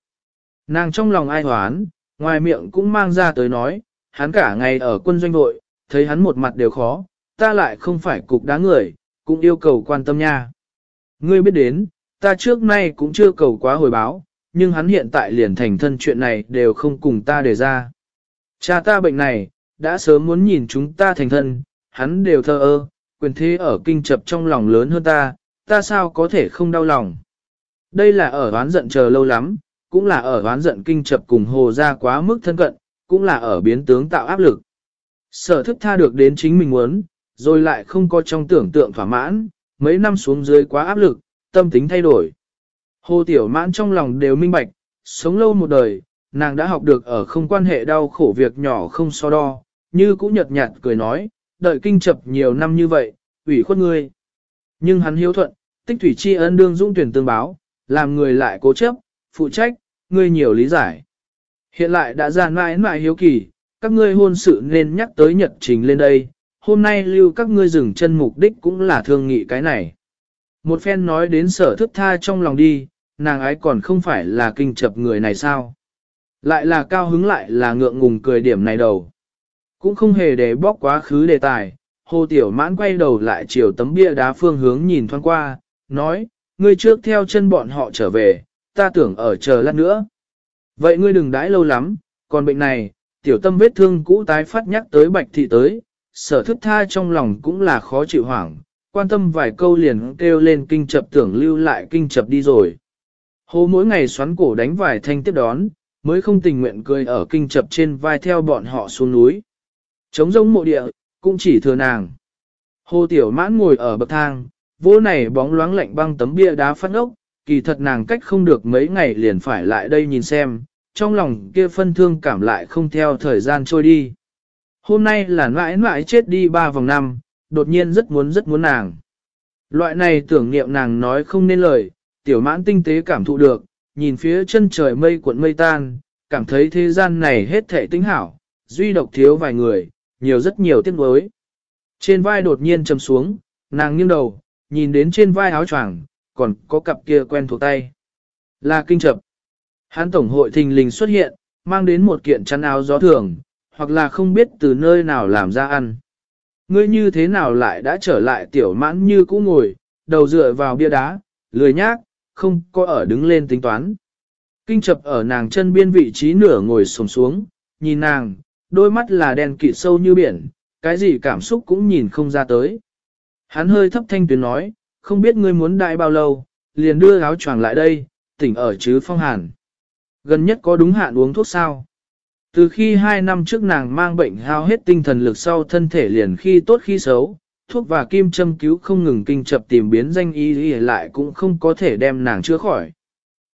Nàng trong lòng ai hoán, ngoài miệng cũng mang ra tới nói, hắn cả ngày ở quân doanh vội, thấy hắn một mặt đều khó, ta lại không phải cục đá người, cũng yêu cầu quan tâm nha. Ngươi biết đến, ta trước nay cũng chưa cầu quá hồi báo, nhưng hắn hiện tại liền thành thân chuyện này đều không cùng ta đề ra. Cha ta bệnh này, đã sớm muốn nhìn chúng ta thành thân, hắn đều thơ ơ, quyền thế ở kinh chập trong lòng lớn hơn ta, ta sao có thể không đau lòng. Đây là ở oán giận chờ lâu lắm, cũng là ở oán giận kinh chập cùng hồ ra quá mức thân cận, cũng là ở biến tướng tạo áp lực. Sở thức tha được đến chính mình muốn, rồi lại không có trong tưởng tượng thỏa mãn, mấy năm xuống dưới quá áp lực, tâm tính thay đổi. Hồ Tiểu Mãn trong lòng đều minh bạch, sống lâu một đời, nàng đã học được ở không quan hệ đau khổ việc nhỏ không so đo, như cũng nhật nhạt cười nói, đợi kinh chập nhiều năm như vậy, ủy khuất ngươi. Nhưng hắn hiếu thuận, tích thủy tri ân đương dũng tuyển tương báo, làm người lại cố chấp, phụ trách, ngươi nhiều lý giải. Hiện lại đã ra mãi mãi hiếu kỳ, các ngươi hôn sự nên nhắc tới nhật trình lên đây, hôm nay lưu các ngươi dừng chân mục đích cũng là thương nghị cái này. Một phen nói đến sở thức tha trong lòng đi, nàng ấy còn không phải là kinh chập người này sao. Lại là cao hứng lại là ngượng ngùng cười điểm này đầu. Cũng không hề để bóc quá khứ đề tài, hồ tiểu mãn quay đầu lại chiều tấm bia đá phương hướng nhìn thoáng qua, nói, ngươi trước theo chân bọn họ trở về, ta tưởng ở chờ lát nữa. Vậy ngươi đừng đãi lâu lắm, còn bệnh này, tiểu tâm vết thương cũ tái phát nhắc tới bạch thị tới, sở thức tha trong lòng cũng là khó chịu hoảng, quan tâm vài câu liền kêu lên kinh chập tưởng lưu lại kinh chập đi rồi. Hố mỗi ngày xoắn cổ đánh vài thanh tiếp đón, mới không tình nguyện cười ở kinh chập trên vai theo bọn họ xuống núi. Trống rông mộ địa, cũng chỉ thừa nàng. Hồ tiểu mãn ngồi ở bậc thang, vô này bóng loáng lạnh băng tấm bia đá phát ốc, kỳ thật nàng cách không được mấy ngày liền phải lại đây nhìn xem, trong lòng kia phân thương cảm lại không theo thời gian trôi đi. Hôm nay là mãi mãi chết đi ba vòng năm, đột nhiên rất muốn rất muốn nàng. Loại này tưởng niệm nàng nói không nên lời, tiểu mãn tinh tế cảm thụ được, nhìn phía chân trời mây cuộn mây tan, cảm thấy thế gian này hết thể tính hảo, duy độc thiếu vài người, nhiều rất nhiều tiếc nuối. Trên vai đột nhiên trầm xuống, nàng nghiêng đầu, nhìn đến trên vai áo choàng, còn có cặp kia quen thuộc tay. Là kinh chập. Hán tổng hội thình lình xuất hiện, mang đến một kiện chăn áo gió thường, hoặc là không biết từ nơi nào làm ra ăn. Ngươi như thế nào lại đã trở lại tiểu mãn như cũ ngồi, đầu dựa vào bia đá, lười nhác, không có ở đứng lên tính toán. Kinh chập ở nàng chân biên vị trí nửa ngồi sồm xuống, nhìn nàng, đôi mắt là đen kịt sâu như biển, cái gì cảm xúc cũng nhìn không ra tới. Hắn hơi thấp thanh tuyến nói, không biết ngươi muốn đại bao lâu, liền đưa áo choàng lại đây, tỉnh ở chứ phong hàn. Gần nhất có đúng hạn uống thuốc sao? Từ khi hai năm trước nàng mang bệnh hao hết tinh thần lực sau thân thể liền khi tốt khi xấu, thuốc và kim châm cứu không ngừng kinh chập tìm biến danh y y lại cũng không có thể đem nàng chữa khỏi.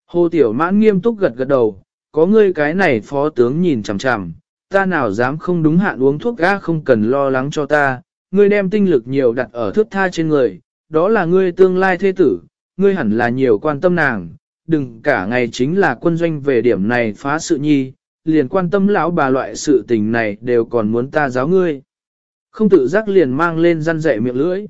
Hồ Tiểu Mãn nghiêm túc gật gật đầu, có ngươi cái này phó tướng nhìn chằm chằm, ta nào dám không đúng hạn uống thuốc ga không cần lo lắng cho ta, ngươi đem tinh lực nhiều đặt ở thước tha trên người, đó là ngươi tương lai thế tử, ngươi hẳn là nhiều quan tâm nàng, đừng cả ngày chính là quân doanh về điểm này phá sự nhi, liền quan tâm lão bà loại sự tình này đều còn muốn ta giáo ngươi. Không tự giác liền mang lên răn dạy miệng lưỡi.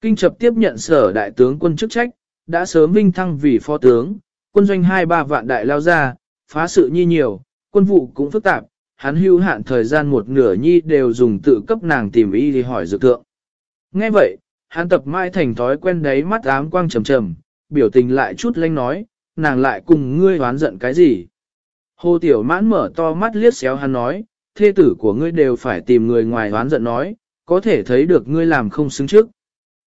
Kinh chập tiếp nhận sở đại tướng quân chức trách, đã sớm vinh thăng vì phó tướng, quân doanh hai ba vạn đại lao ra, phá sự nhi nhiều, quân vụ cũng phức tạp, hắn hưu hạn thời gian một nửa nhi đều dùng tự cấp nàng tìm ý thì hỏi dược thượng. Nghe vậy, hắn tập mai thành thói quen đấy mắt ám quang trầm trầm, biểu tình lại chút lanh nói, nàng lại cùng ngươi oán giận cái gì. Hồ Tiểu Mãn mở to mắt liếc xéo hắn nói, thê tử của ngươi đều phải tìm người ngoài oán giận nói, có thể thấy được ngươi làm không xứng trước.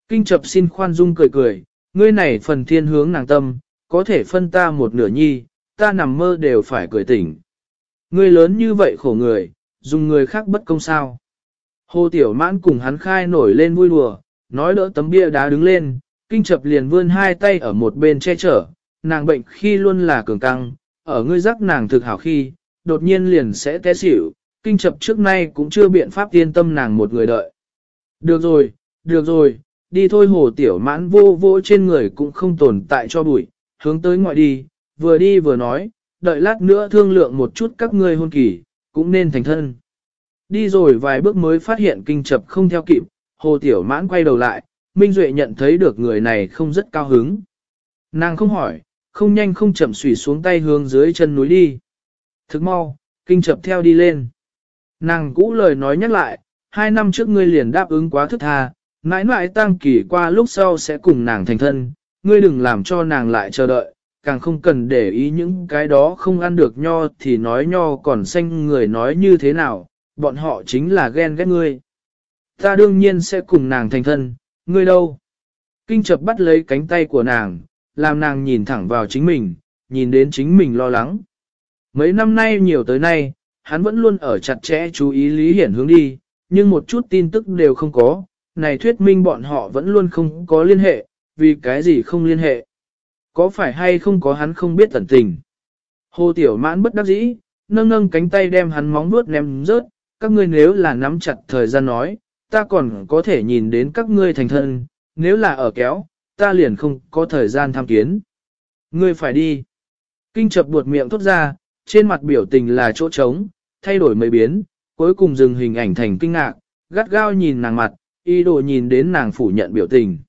Kinh chập xin khoan dung cười cười, ngươi này phần thiên hướng nàng tâm, có thể phân ta một nửa nhi, ta nằm mơ đều phải cười tỉnh. Ngươi lớn như vậy khổ người, dùng người khác bất công sao. Hồ Tiểu Mãn cùng hắn khai nổi lên vui đùa, nói đỡ tấm bia đá đứng lên, kinh chập liền vươn hai tay ở một bên che chở, nàng bệnh khi luôn là cường căng, ở ngươi giác nàng thực hảo khi, đột nhiên liền sẽ té xỉu, kinh chập trước nay cũng chưa biện pháp yên tâm nàng một người đợi. Được rồi, được rồi, đi thôi hồ tiểu mãn vô vô trên người cũng không tồn tại cho bụi, hướng tới ngoại đi, vừa đi vừa nói, đợi lát nữa thương lượng một chút các ngươi hôn kỳ, cũng nên thành thân. Đi rồi vài bước mới phát hiện kinh chập không theo kịp, hồ tiểu mãn quay đầu lại, Minh Duệ nhận thấy được người này không rất cao hứng. Nàng không hỏi, không nhanh không chậm xủy xuống tay hướng dưới chân núi đi. Thức mau, kinh chập theo đi lên. Nàng cũ lời nói nhắc lại, hai năm trước ngươi liền đáp ứng quá thức tha, mãi mãi tăng kỳ qua lúc sau sẽ cùng nàng thành thân, ngươi đừng làm cho nàng lại chờ đợi, càng không cần để ý những cái đó không ăn được nho thì nói nho còn xanh người nói như thế nào, bọn họ chính là ghen ghét ngươi. Ta đương nhiên sẽ cùng nàng thành thân, ngươi đâu? Kinh chập bắt lấy cánh tay của nàng, làm nàng nhìn thẳng vào chính mình, nhìn đến chính mình lo lắng. Mấy năm nay nhiều tới nay, hắn vẫn luôn ở chặt chẽ chú ý Lý Hiển hướng đi, nhưng một chút tin tức đều không có, này thuyết minh bọn họ vẫn luôn không có liên hệ, vì cái gì không liên hệ. Có phải hay không có hắn không biết tận tình. Hồ Tiểu Mãn bất đắc dĩ, nâng nâng cánh tay đem hắn móng vuốt ném rớt, các ngươi nếu là nắm chặt thời gian nói, ta còn có thể nhìn đến các ngươi thành thân, nếu là ở kéo, ta liền không có thời gian tham kiến. Ngươi phải đi. Kinh chập buột miệng thốt ra, trên mặt biểu tình là chỗ trống, thay đổi mấy biến, cuối cùng dừng hình ảnh thành kinh ngạc, gắt gao nhìn nàng mặt, y đồ nhìn đến nàng phủ nhận biểu tình.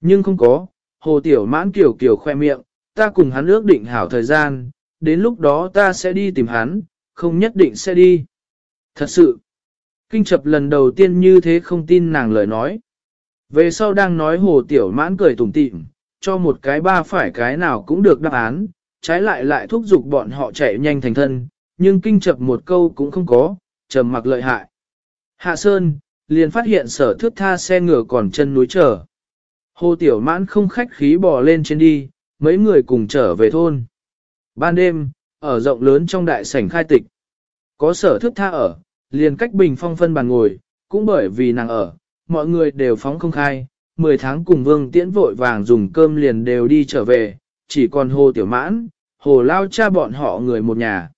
Nhưng không có, hồ tiểu mãn kiểu kiểu khoe miệng, ta cùng hắn ước định hảo thời gian, đến lúc đó ta sẽ đi tìm hắn, không nhất định sẽ đi. Thật sự, kinh chập lần đầu tiên như thế không tin nàng lời nói. Về sau đang nói hồ tiểu mãn cười tủm tỉm, cho một cái ba phải cái nào cũng được đáp án, trái lại lại thúc giục bọn họ chạy nhanh thành thân, nhưng kinh chập một câu cũng không có, trầm mặc lợi hại. Hạ Sơn, liền phát hiện sở thước tha xe ngựa còn chân núi chờ. Hồ Tiểu Mãn không khách khí bò lên trên đi, mấy người cùng trở về thôn. Ban đêm, ở rộng lớn trong đại sảnh khai tịch, có sở thước tha ở, liền cách bình phong phân bàn ngồi, cũng bởi vì nàng ở, mọi người đều phóng không khai, 10 tháng cùng vương tiễn vội vàng dùng cơm liền đều đi trở về, chỉ còn hồ tiểu mãn, hồ lao cha bọn họ người một nhà.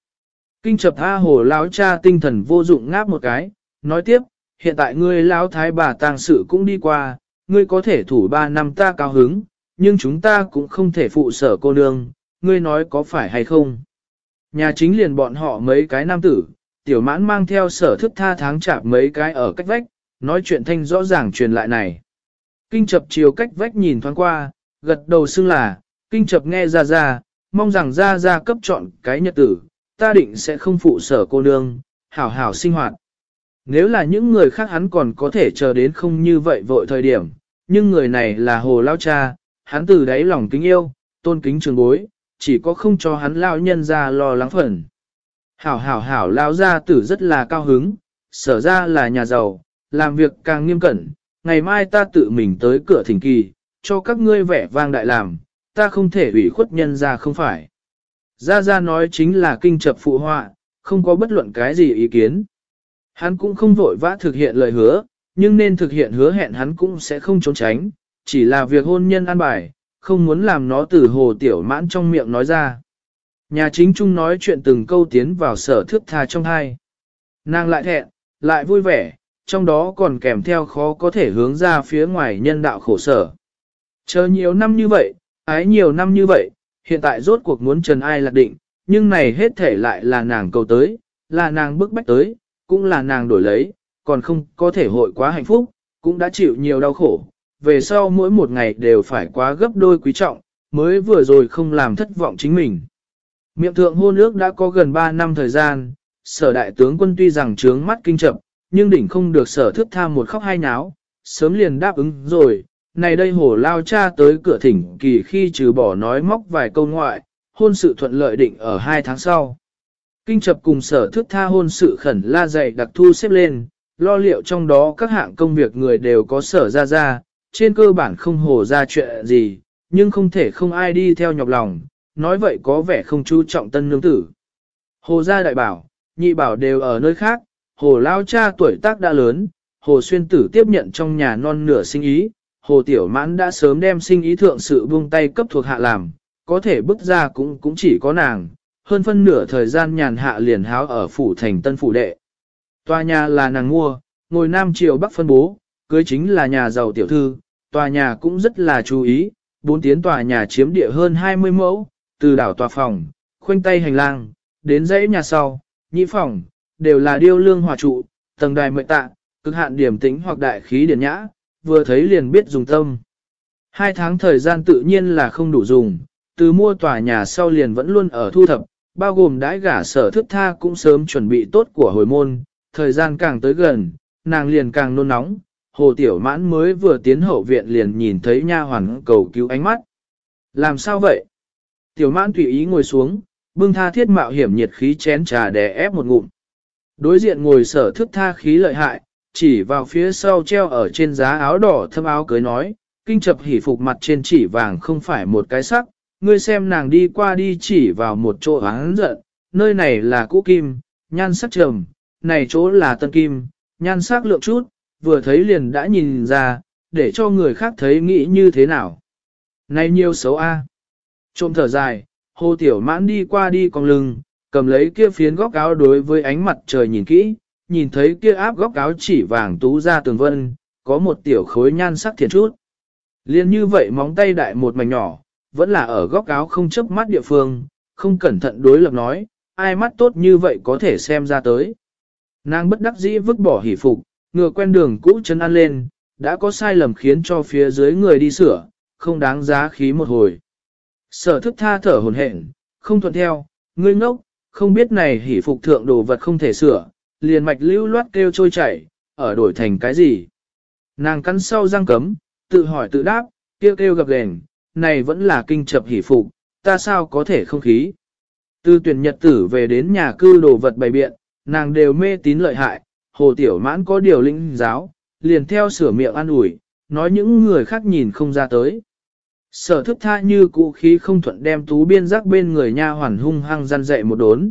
Kinh chập tha hồ lao cha tinh thần vô dụng ngáp một cái, nói tiếp, hiện tại ngươi lão thái bà tang sự cũng đi qua, ngươi có thể thủ ba năm ta cao hứng, nhưng chúng ta cũng không thể phụ sở cô nương, ngươi nói có phải hay không. Nhà chính liền bọn họ mấy cái nam tử, tiểu mãn mang theo sở thức tha tháng chạp mấy cái ở cách vách, nói chuyện thanh rõ ràng truyền lại này. Kinh chập chiều cách vách nhìn thoáng qua, gật đầu xưng là, kinh chập nghe ra ra, mong rằng ra ra cấp chọn cái nhật tử, ta định sẽ không phụ sở cô nương, hảo hảo sinh hoạt. Nếu là những người khác hắn còn có thể chờ đến không như vậy vội thời điểm, nhưng người này là hồ lao cha, hắn từ đáy lòng kính yêu, tôn kính trường bối, chỉ có không cho hắn lao nhân ra lo lắng phần. Hảo hảo hảo lao gia tử rất là cao hứng, sở ra là nhà giàu, làm việc càng nghiêm cẩn, ngày mai ta tự mình tới cửa thỉnh kỳ, cho các ngươi vẻ vang đại làm, ta không thể ủy khuất nhân ra không phải. Gia Gia nói chính là kinh chập phụ họa, không có bất luận cái gì ý kiến. Hắn cũng không vội vã thực hiện lời hứa, nhưng nên thực hiện hứa hẹn hắn cũng sẽ không trốn tránh, chỉ là việc hôn nhân an bài, không muốn làm nó từ hồ tiểu mãn trong miệng nói ra. Nhà chính trung nói chuyện từng câu tiến vào sở thước tha trong hai. Nàng lại thẹn, lại vui vẻ, trong đó còn kèm theo khó có thể hướng ra phía ngoài nhân đạo khổ sở. Chờ nhiều năm như vậy, ái nhiều năm như vậy, hiện tại rốt cuộc muốn trần ai lạc định, nhưng này hết thể lại là nàng cầu tới, là nàng bức bách tới, cũng là nàng đổi lấy, còn không có thể hội quá hạnh phúc, cũng đã chịu nhiều đau khổ. Về sau mỗi một ngày đều phải quá gấp đôi quý trọng, mới vừa rồi không làm thất vọng chính mình. Miệng thượng hôn ước đã có gần 3 năm thời gian, sở đại tướng quân tuy rằng trướng mắt kinh chậm, nhưng đỉnh không được sở thức tham một khóc hai náo, sớm liền đáp ứng rồi. Này đây hổ lao cha tới cửa thỉnh kỳ khi trừ bỏ nói móc vài câu ngoại, hôn sự thuận lợi định ở hai tháng sau. Kinh chập cùng sở thức tha hôn sự khẩn la dạy đặc thu xếp lên, lo liệu trong đó các hạng công việc người đều có sở ra ra, trên cơ bản không hồ ra chuyện gì, nhưng không thể không ai đi theo nhọc lòng, nói vậy có vẻ không chú trọng tân nương tử. Hồ gia đại bảo, nhị bảo đều ở nơi khác, hồ lao cha tuổi tác đã lớn, hồ xuyên tử tiếp nhận trong nhà non nửa sinh ý, hồ tiểu mãn đã sớm đem sinh ý thượng sự buông tay cấp thuộc hạ làm, có thể bước ra cũng cũng chỉ có nàng, hơn phân nửa thời gian nhàn hạ liền háo ở phủ thành tân phủ đệ. Tòa nhà là nàng mua, ngồi nam triều bắc phân bố, cưới chính là nhà giàu tiểu thư, tòa nhà cũng rất là chú ý, bốn tiến tòa nhà chiếm địa hơn 20 mẫu, từ đảo tòa phòng, khoanh tay hành lang, đến dãy nhà sau, nhị phòng, đều là điêu lương hòa trụ, tầng đài mệnh tạ, cực hạn điểm tính hoặc đại khí điển nhã, vừa thấy liền biết dùng tâm. Hai tháng thời gian tự nhiên là không đủ dùng, từ mua tòa nhà sau liền vẫn luôn ở thu thập, bao gồm đãi gả sở thức tha cũng sớm chuẩn bị tốt của hồi môn, thời gian càng tới gần, nàng liền càng nôn nóng, hồ tiểu mãn mới vừa tiến hậu viện liền nhìn thấy nha hoàn cầu cứu ánh mắt, Làm sao vậy? Tiểu mãn tùy ý ngồi xuống, bưng tha thiết mạo hiểm nhiệt khí chén trà đè ép một ngụm. Đối diện ngồi sở thức tha khí lợi hại, chỉ vào phía sau treo ở trên giá áo đỏ thâm áo cưới nói, kinh chập hỉ phục mặt trên chỉ vàng không phải một cái sắc, ngươi xem nàng đi qua đi chỉ vào một chỗ hắn giận, nơi này là cũ kim, nhan sắc trầm, này chỗ là tân kim, nhan sắc lượng chút, vừa thấy liền đã nhìn ra, để cho người khác thấy nghĩ như thế nào. Này nhiều xấu a. Trộm thở dài, hồ tiểu mãn đi qua đi cong lưng, cầm lấy kia phiến góc áo đối với ánh mặt trời nhìn kỹ, nhìn thấy kia áp góc áo chỉ vàng tú ra tường vân, có một tiểu khối nhan sắc thiệt chút. Liên như vậy móng tay đại một mảnh nhỏ, vẫn là ở góc áo không chấp mắt địa phương, không cẩn thận đối lập nói, ai mắt tốt như vậy có thể xem ra tới. Nàng bất đắc dĩ vứt bỏ hỉ phục, ngựa quen đường cũ chân ăn lên, đã có sai lầm khiến cho phía dưới người đi sửa, không đáng giá khí một hồi. Sở thức tha thở hồn hển, không thuận theo, ngươi ngốc, không biết này hỉ phục thượng đồ vật không thể sửa, liền mạch lưu loát kêu trôi chảy, ở đổi thành cái gì. Nàng cắn sau răng cấm, tự hỏi tự đáp, kêu kêu gặp gền, này vẫn là kinh chập hỉ phục, ta sao có thể không khí. Từ tuyển nhật tử về đến nhà cư đồ vật bày biện, nàng đều mê tín lợi hại, hồ tiểu mãn có điều linh giáo, liền theo sửa miệng an ủi, nói những người khác nhìn không ra tới. Sở thức tha như cụ khí không thuận đem tú biên giác bên người nha hoàn hung hăng gian dậy một đốn.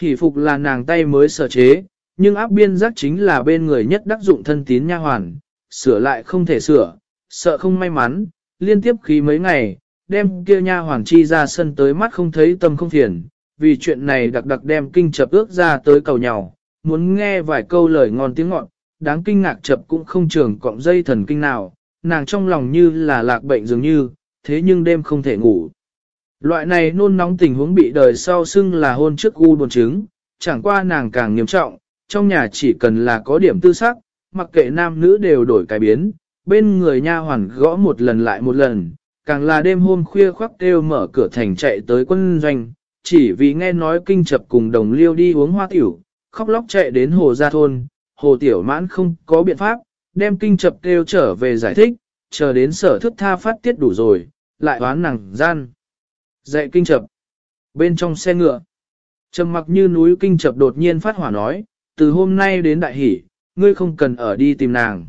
Hỷ phục là nàng tay mới sở chế, nhưng áp biên giác chính là bên người nhất đắc dụng thân tín nha hoàn, sửa lại không thể sửa, sợ không may mắn, liên tiếp khí mấy ngày, đem kia nha hoàn chi ra sân tới mắt không thấy tâm không phiền, vì chuyện này đặc đặc đem kinh chập ước ra tới cầu nhau, muốn nghe vài câu lời ngon tiếng ngọt, đáng kinh ngạc chập cũng không trường cọng dây thần kinh nào, nàng trong lòng như là lạc bệnh dường như, thế nhưng đêm không thể ngủ. Loại này nôn nóng tình huống bị đời sau xưng là hôn trước u buồn trứng, chẳng qua nàng càng nghiêm trọng, trong nhà chỉ cần là có điểm tư sắc, mặc kệ nam nữ đều đổi cái biến, bên người nha hoàn gõ một lần lại một lần, càng là đêm hôm khuya khoác kêu mở cửa thành chạy tới quân doanh, chỉ vì nghe nói kinh chập cùng đồng liêu đi uống hoa tiểu, khóc lóc chạy đến hồ gia thôn, hồ tiểu mãn không có biện pháp, đem kinh chập kêu trở về giải thích, chờ đến sở thức tha phát tiết đủ rồi, lại oán nàng gian. Dạy kinh chập. Bên trong xe ngựa, trầm mặc như núi kinh chập đột nhiên phát hỏa nói, từ hôm nay đến đại hỷ, ngươi không cần ở đi tìm nàng.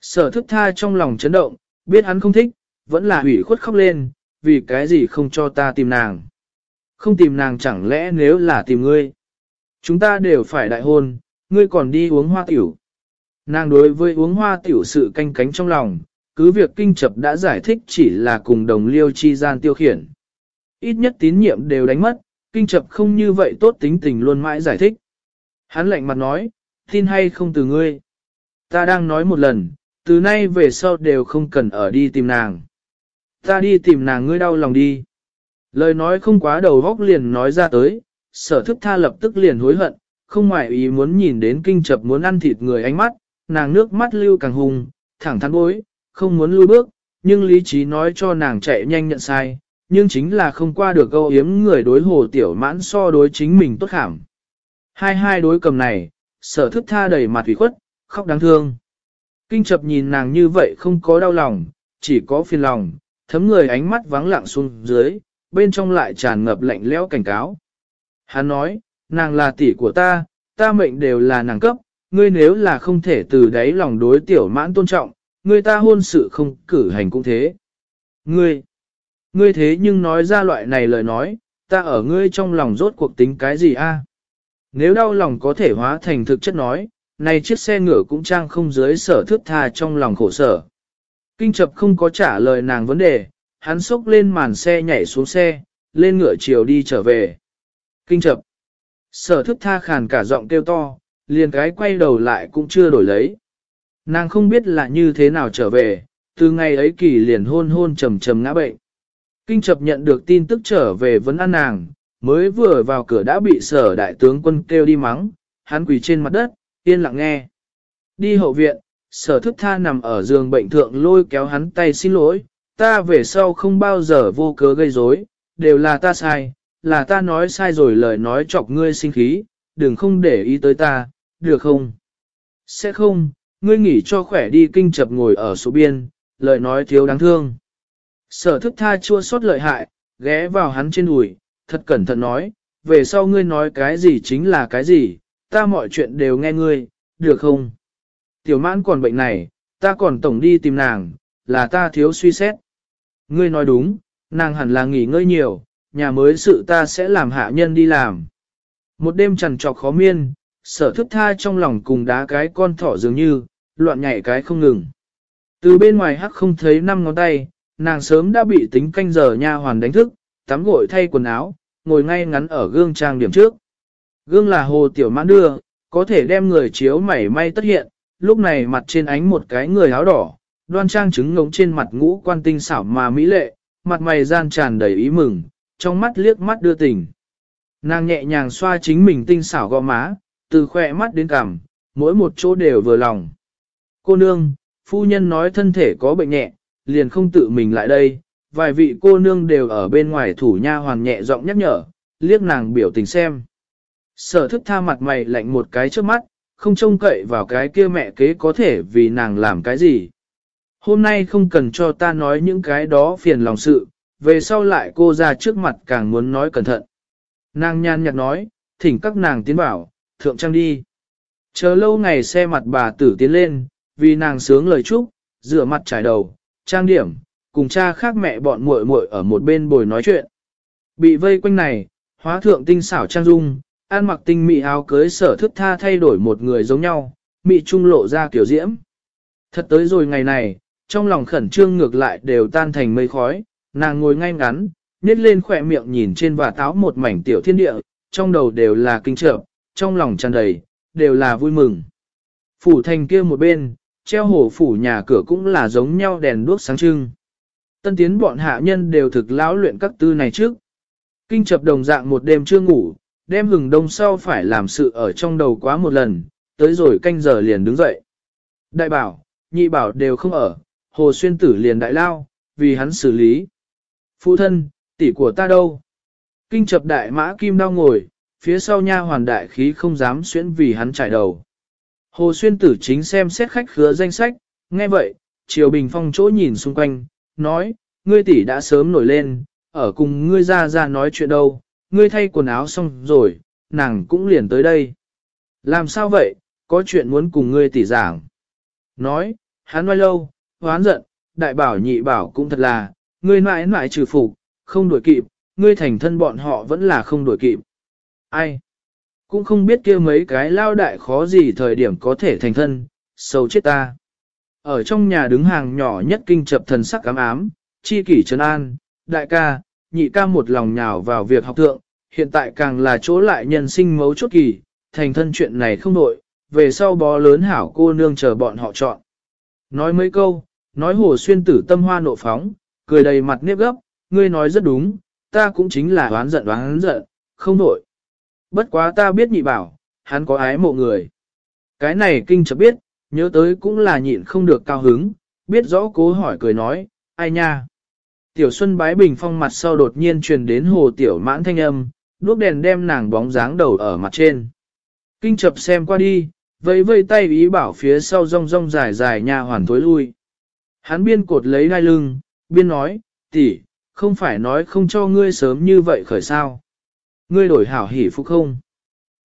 Sở thức tha trong lòng chấn động, biết hắn không thích, vẫn là hủy khuất khóc lên, vì cái gì không cho ta tìm nàng. Không tìm nàng chẳng lẽ nếu là tìm ngươi. Chúng ta đều phải đại hôn, ngươi còn đi uống hoa tiểu. Nàng đối với uống hoa tiểu sự canh cánh trong lòng, cứ việc kinh chập đã giải thích chỉ là cùng đồng liêu chi gian tiêu khiển. Ít nhất tín nhiệm đều đánh mất, kinh chập không như vậy tốt tính tình luôn mãi giải thích. Hắn lạnh mặt nói, tin hay không từ ngươi. Ta đang nói một lần, từ nay về sau đều không cần ở đi tìm nàng. Ta đi tìm nàng ngươi đau lòng đi. Lời nói không quá đầu vóc liền nói ra tới, sở thức tha lập tức liền hối hận, không ngoại ý muốn nhìn đến kinh chập muốn ăn thịt người ánh mắt, nàng nước mắt lưu càng hùng, thẳng thắn bối, không muốn lui bước, nhưng lý trí nói cho nàng chạy nhanh nhận sai, nhưng chính là không qua được câu yếm người đối hồ tiểu mãn so đối chính mình tốt khảm. Hai hai đối cầm này, sở thức tha đầy mặt ủy khuất, khóc đáng thương. Kinh chập nhìn nàng như vậy không có đau lòng, chỉ có phiền lòng, thấm người ánh mắt vắng lặng xuống dưới, bên trong lại tràn ngập lạnh lẽo cảnh cáo. Hắn nói, nàng là tỷ của ta, ta mệnh đều là nàng cấp, ngươi nếu là không thể từ đáy lòng đối tiểu mãn tôn trọng, Người ta hôn sự không cử hành cũng thế. Ngươi, ngươi thế nhưng nói ra loại này lời nói, ta ở ngươi trong lòng rốt cuộc tính cái gì a? Nếu đau lòng có thể hóa thành thực chất nói, này chiếc xe ngựa cũng trang không dưới sở thước tha trong lòng khổ sở. Kinh chập không có trả lời nàng vấn đề, hắn xốc lên màn xe nhảy xuống xe, lên ngựa chiều đi trở về. Kinh chập. Sở thức tha khàn cả giọng kêu to, liền cái quay đầu lại cũng chưa đổi lấy. Nàng không biết là như thế nào trở về, từ ngày ấy kỳ liền hôn hôn trầm trầm ngã bệnh. Kinh chập nhận được tin tức trở về vấn an nàng, mới vừa vào cửa đã bị sở đại tướng quân kêu đi mắng, hắn quỳ trên mặt đất, yên lặng nghe. Đi hậu viện, sở thức tha nằm ở giường bệnh thượng lôi kéo hắn tay xin lỗi, ta về sau không bao giờ vô cớ gây rối, đều là ta sai, là ta nói sai rồi lời nói chọc ngươi sinh khí, đừng không để ý tới ta, được không? Sẽ không, ngươi nghỉ cho khỏe đi kinh chập ngồi ở số biên, lời nói thiếu đáng thương. Sở thức tha chua xót lợi hại, ghé vào hắn trên đùi, thật cẩn thận nói, về sau ngươi nói cái gì chính là cái gì, ta mọi chuyện đều nghe ngươi, được không? Tiểu mãn còn bệnh này, ta còn tổng đi tìm nàng, là ta thiếu suy xét. Ngươi nói đúng, nàng hẳn là nghỉ ngơi nhiều, nhà mới sự ta sẽ làm hạ nhân đi làm. Một đêm trằn trọc khó miên, sở thức tha trong lòng cùng đá cái con thỏ dường như, loạn nhảy cái không ngừng. Từ bên ngoài hắc không thấy năm ngón tay, nàng sớm đã bị tính canh giờ nha hoàn đánh thức, tắm gội thay quần áo, ngồi ngay ngắn ở gương trang điểm trước. Gương là hồ tiểu mãn đưa, có thể đem người chiếu mảy may tất hiện, lúc này mặt trên ánh một cái người áo đỏ, đoan trang trứng ngống trên mặt ngũ quan tinh xảo mà mỹ lệ, mặt mày gian tràn đầy ý mừng, trong mắt liếc mắt đưa tình. Nàng nhẹ nhàng xoa chính mình tinh xảo gò má, từ khỏe mắt đến cằm, mỗi một chỗ đều vừa lòng. Cô nương, phu nhân nói thân thể có bệnh nhẹ, liền không tự mình lại đây, vài vị cô nương đều ở bên ngoài thủ nha hoàn nhẹ giọng nhắc nhở, liếc nàng biểu tình xem. Sở thức tha mặt mày lạnh một cái trước mắt, không trông cậy vào cái kia mẹ kế có thể vì nàng làm cái gì. Hôm nay không cần cho ta nói những cái đó phiền lòng sự, về sau lại cô ra trước mặt càng muốn nói cẩn thận. Nàng nhan nhạt nói, thỉnh các nàng tiến bảo, thượng trang đi. Chờ lâu ngày xe mặt bà tử tiến lên, vì nàng sướng lời chúc, rửa mặt trải đầu, trang điểm, cùng cha khác mẹ bọn muội muội ở một bên bồi nói chuyện. Bị vây quanh này, hóa thượng tinh xảo trang dung, an mặc tinh mỹ áo cưới sở thức tha thay đổi một người giống nhau, mỹ trung lộ ra kiểu diễm. Thật tới rồi ngày này, trong lòng khẩn trương ngược lại đều tan thành mây khói, nàng ngồi ngay ngắn, nhét lên khỏe miệng nhìn trên và táo một mảnh tiểu thiên địa, trong đầu đều là kinh trợ, trong lòng tràn đầy, đều là vui mừng. Phủ thành kia một bên, treo hổ phủ nhà cửa cũng là giống nhau đèn đuốc sáng trưng. Tân tiến bọn hạ nhân đều thực lão luyện các tư này trước. Kinh chập đồng dạng một đêm chưa ngủ, đem hừng đông sau phải làm sự ở trong đầu quá một lần, tới rồi canh giờ liền đứng dậy. Đại bảo, nhị bảo đều không ở, hồ xuyên tử liền đại lao, vì hắn xử lý. Phụ thân, tỷ của ta đâu? Kinh chập đại mã kim đau ngồi, phía sau nha hoàn đại khí không dám xuyễn vì hắn trải đầu. Hồ xuyên tử chính xem xét khách khứa danh sách, nghe vậy, Triều Bình Phong chỗ nhìn xung quanh, nói, ngươi tỷ đã sớm nổi lên, ở cùng ngươi ra ra nói chuyện đâu, ngươi thay quần áo xong rồi, nàng cũng liền tới đây. Làm sao vậy, có chuyện muốn cùng ngươi tỷ giảng. Nói, hắn nói lâu, hoán giận, đại bảo nhị bảo cũng thật là, ngươi mãi mãi trừ phục, không đuổi kịp, ngươi thành thân bọn họ vẫn là không đuổi kịp. Ai? Cũng không biết kia mấy cái lao đại khó gì thời điểm có thể thành thân, sâu chết ta. Ở trong nhà đứng hàng nhỏ nhất kinh chập thần sắc ám ám, chi kỷ trấn an, đại ca, nhị ca một lòng nhào vào việc học thượng, hiện tại càng là chỗ lại nhân sinh mấu chốt kỳ, thành thân chuyện này không nội, về sau bó lớn hảo cô nương chờ bọn họ chọn. Nói mấy câu, nói hồ xuyên tử tâm hoa nộ phóng, cười đầy mặt nếp gấp, ngươi nói rất đúng, ta cũng chính là đoán giận đoán giận, không nội. Bất quá ta biết nhị bảo, hắn có ái mộ người. Cái này kinh chợt biết, nhớ tới cũng là nhịn không được cao hứng, biết rõ cố hỏi cười nói, ai nha. Tiểu Xuân bái bình phong mặt sau đột nhiên truyền đến hồ tiểu mãn thanh âm, đuốc đèn đem nàng bóng dáng đầu ở mặt trên. Kinh chập xem qua đi, vẫy vây tay ý bảo phía sau rong rong dài dài nha hoàn thối lui. Hắn biên cột lấy đai lưng, biên nói, tỷ, không phải nói không cho ngươi sớm như vậy khởi sao. Ngươi đổi hảo hỉ phục không?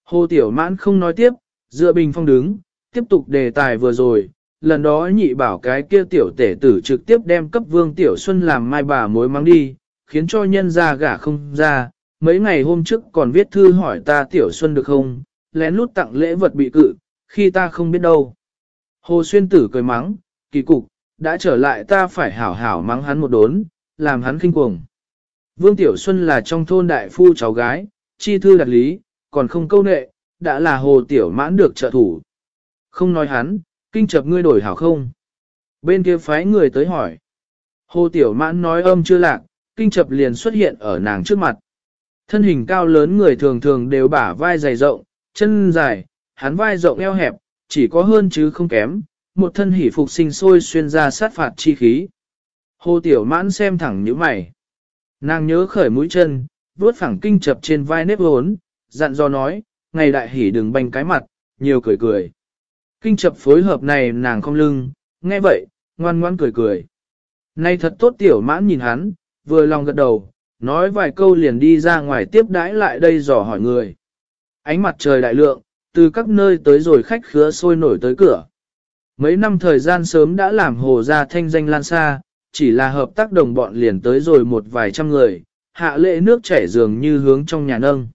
Hồ Tiểu Mãn không nói tiếp, dựa bình phong đứng, tiếp tục đề tài vừa rồi, lần đó nhị bảo cái kia tiểu tể tử trực tiếp đem cấp vương Tiểu Xuân làm mai bà mối mắng đi, khiến cho nhân ra gả không ra, mấy ngày hôm trước còn viết thư hỏi ta Tiểu Xuân được không, lén lút tặng lễ vật bị cự, khi ta không biết đâu. Hồ Xuyên Tử cười mắng, kỳ cục, đã trở lại ta phải hảo hảo mắng hắn một đốn, làm hắn kinh cuồng. Vương Tiểu Xuân là trong thôn đại phu cháu gái, chi thư đặt lý, còn không câu nệ, đã là hồ tiểu mãn được trợ thủ. Không nói hắn, kinh chập ngươi đổi hảo không? Bên kia phái người tới hỏi. Hồ tiểu mãn nói âm chưa lạc, kinh chập liền xuất hiện ở nàng trước mặt. Thân hình cao lớn người thường thường đều bả vai dày rộng, chân dài, hắn vai rộng eo hẹp, chỉ có hơn chứ không kém, một thân hỷ phục sinh sôi xuyên ra sát phạt chi khí. Hồ tiểu mãn xem thẳng như mày. Nàng nhớ khởi mũi chân, vuốt phẳng kinh chập trên vai nếp hốn, dặn dò nói, ngày đại hỉ đừng banh cái mặt, nhiều cười cười. Kinh chập phối hợp này nàng không lưng, nghe vậy, ngoan ngoan cười cười. Nay thật tốt tiểu mãn nhìn hắn, vừa lòng gật đầu, nói vài câu liền đi ra ngoài tiếp đãi lại đây dò hỏi người. Ánh mặt trời đại lượng, từ các nơi tới rồi khách khứa sôi nổi tới cửa. Mấy năm thời gian sớm đã làm hồ gia thanh danh lan xa, chỉ là hợp tác đồng bọn liền tới rồi một vài trăm người, hạ lệ nước chảy dường như hướng trong nhà nâng.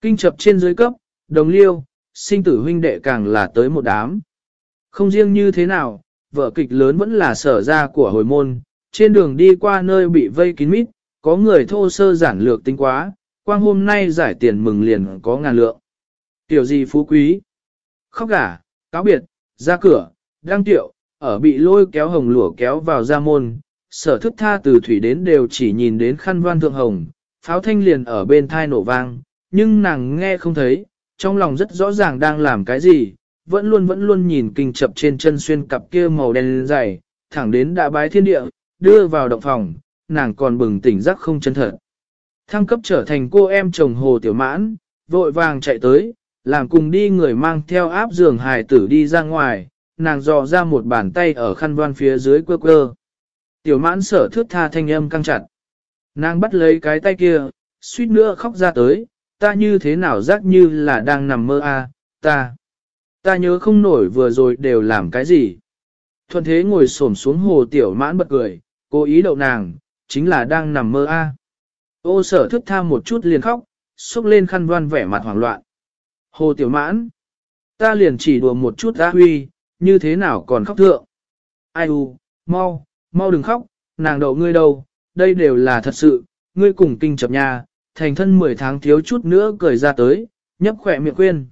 Kinh chập trên dưới cấp, đồng liêu, sinh tử huynh đệ càng là tới một đám. Không riêng như thế nào, vở kịch lớn vẫn là sở ra của hồi môn, trên đường đi qua nơi bị vây kín mít, có người thô sơ giản lược tính quá, quang hôm nay giải tiền mừng liền có ngàn lượng. Tiểu gì phú quý? Khóc gả, cáo biệt, ra cửa, đăng tiệu, ở bị lôi kéo hồng lụa kéo vào ra môn, sở thức tha từ thủy đến đều chỉ nhìn đến khăn văn thượng hồng, pháo thanh liền ở bên thai nổ vang, nhưng nàng nghe không thấy, trong lòng rất rõ ràng đang làm cái gì, vẫn luôn vẫn luôn nhìn kinh chập trên chân xuyên cặp kia màu đen dày, thẳng đến đã bái thiên địa, đưa vào động phòng, nàng còn bừng tỉnh giác không chân thật. Thăng cấp trở thành cô em chồng hồ tiểu mãn, vội vàng chạy tới, làm cùng đi người mang theo áp giường hài tử đi ra ngoài, nàng dò ra một bàn tay ở khăn đoan phía dưới quơ quơ. Tiểu mãn sở thước tha thanh âm căng chặt. Nàng bắt lấy cái tay kia, suýt nữa khóc ra tới, ta như thế nào giác như là đang nằm mơ a, à, ta. Ta nhớ không nổi vừa rồi đều làm cái gì. Thuận thế ngồi xổm xuống hồ tiểu mãn bật cười, cố ý đậu nàng, chính là đang nằm mơ a. Ô sở thức tha một chút liền khóc, xúc lên khăn đoan vẻ mặt hoảng loạn. Hồ tiểu mãn, ta liền chỉ đùa một chút á huy, như thế nào còn khóc thượng. Ai u, mau, mau đừng khóc, nàng đậu ngươi đâu, đây đều là thật sự, ngươi cùng kinh chập nhà, thành thân 10 tháng thiếu chút nữa cười ra tới, nhấp khỏe miệng quên.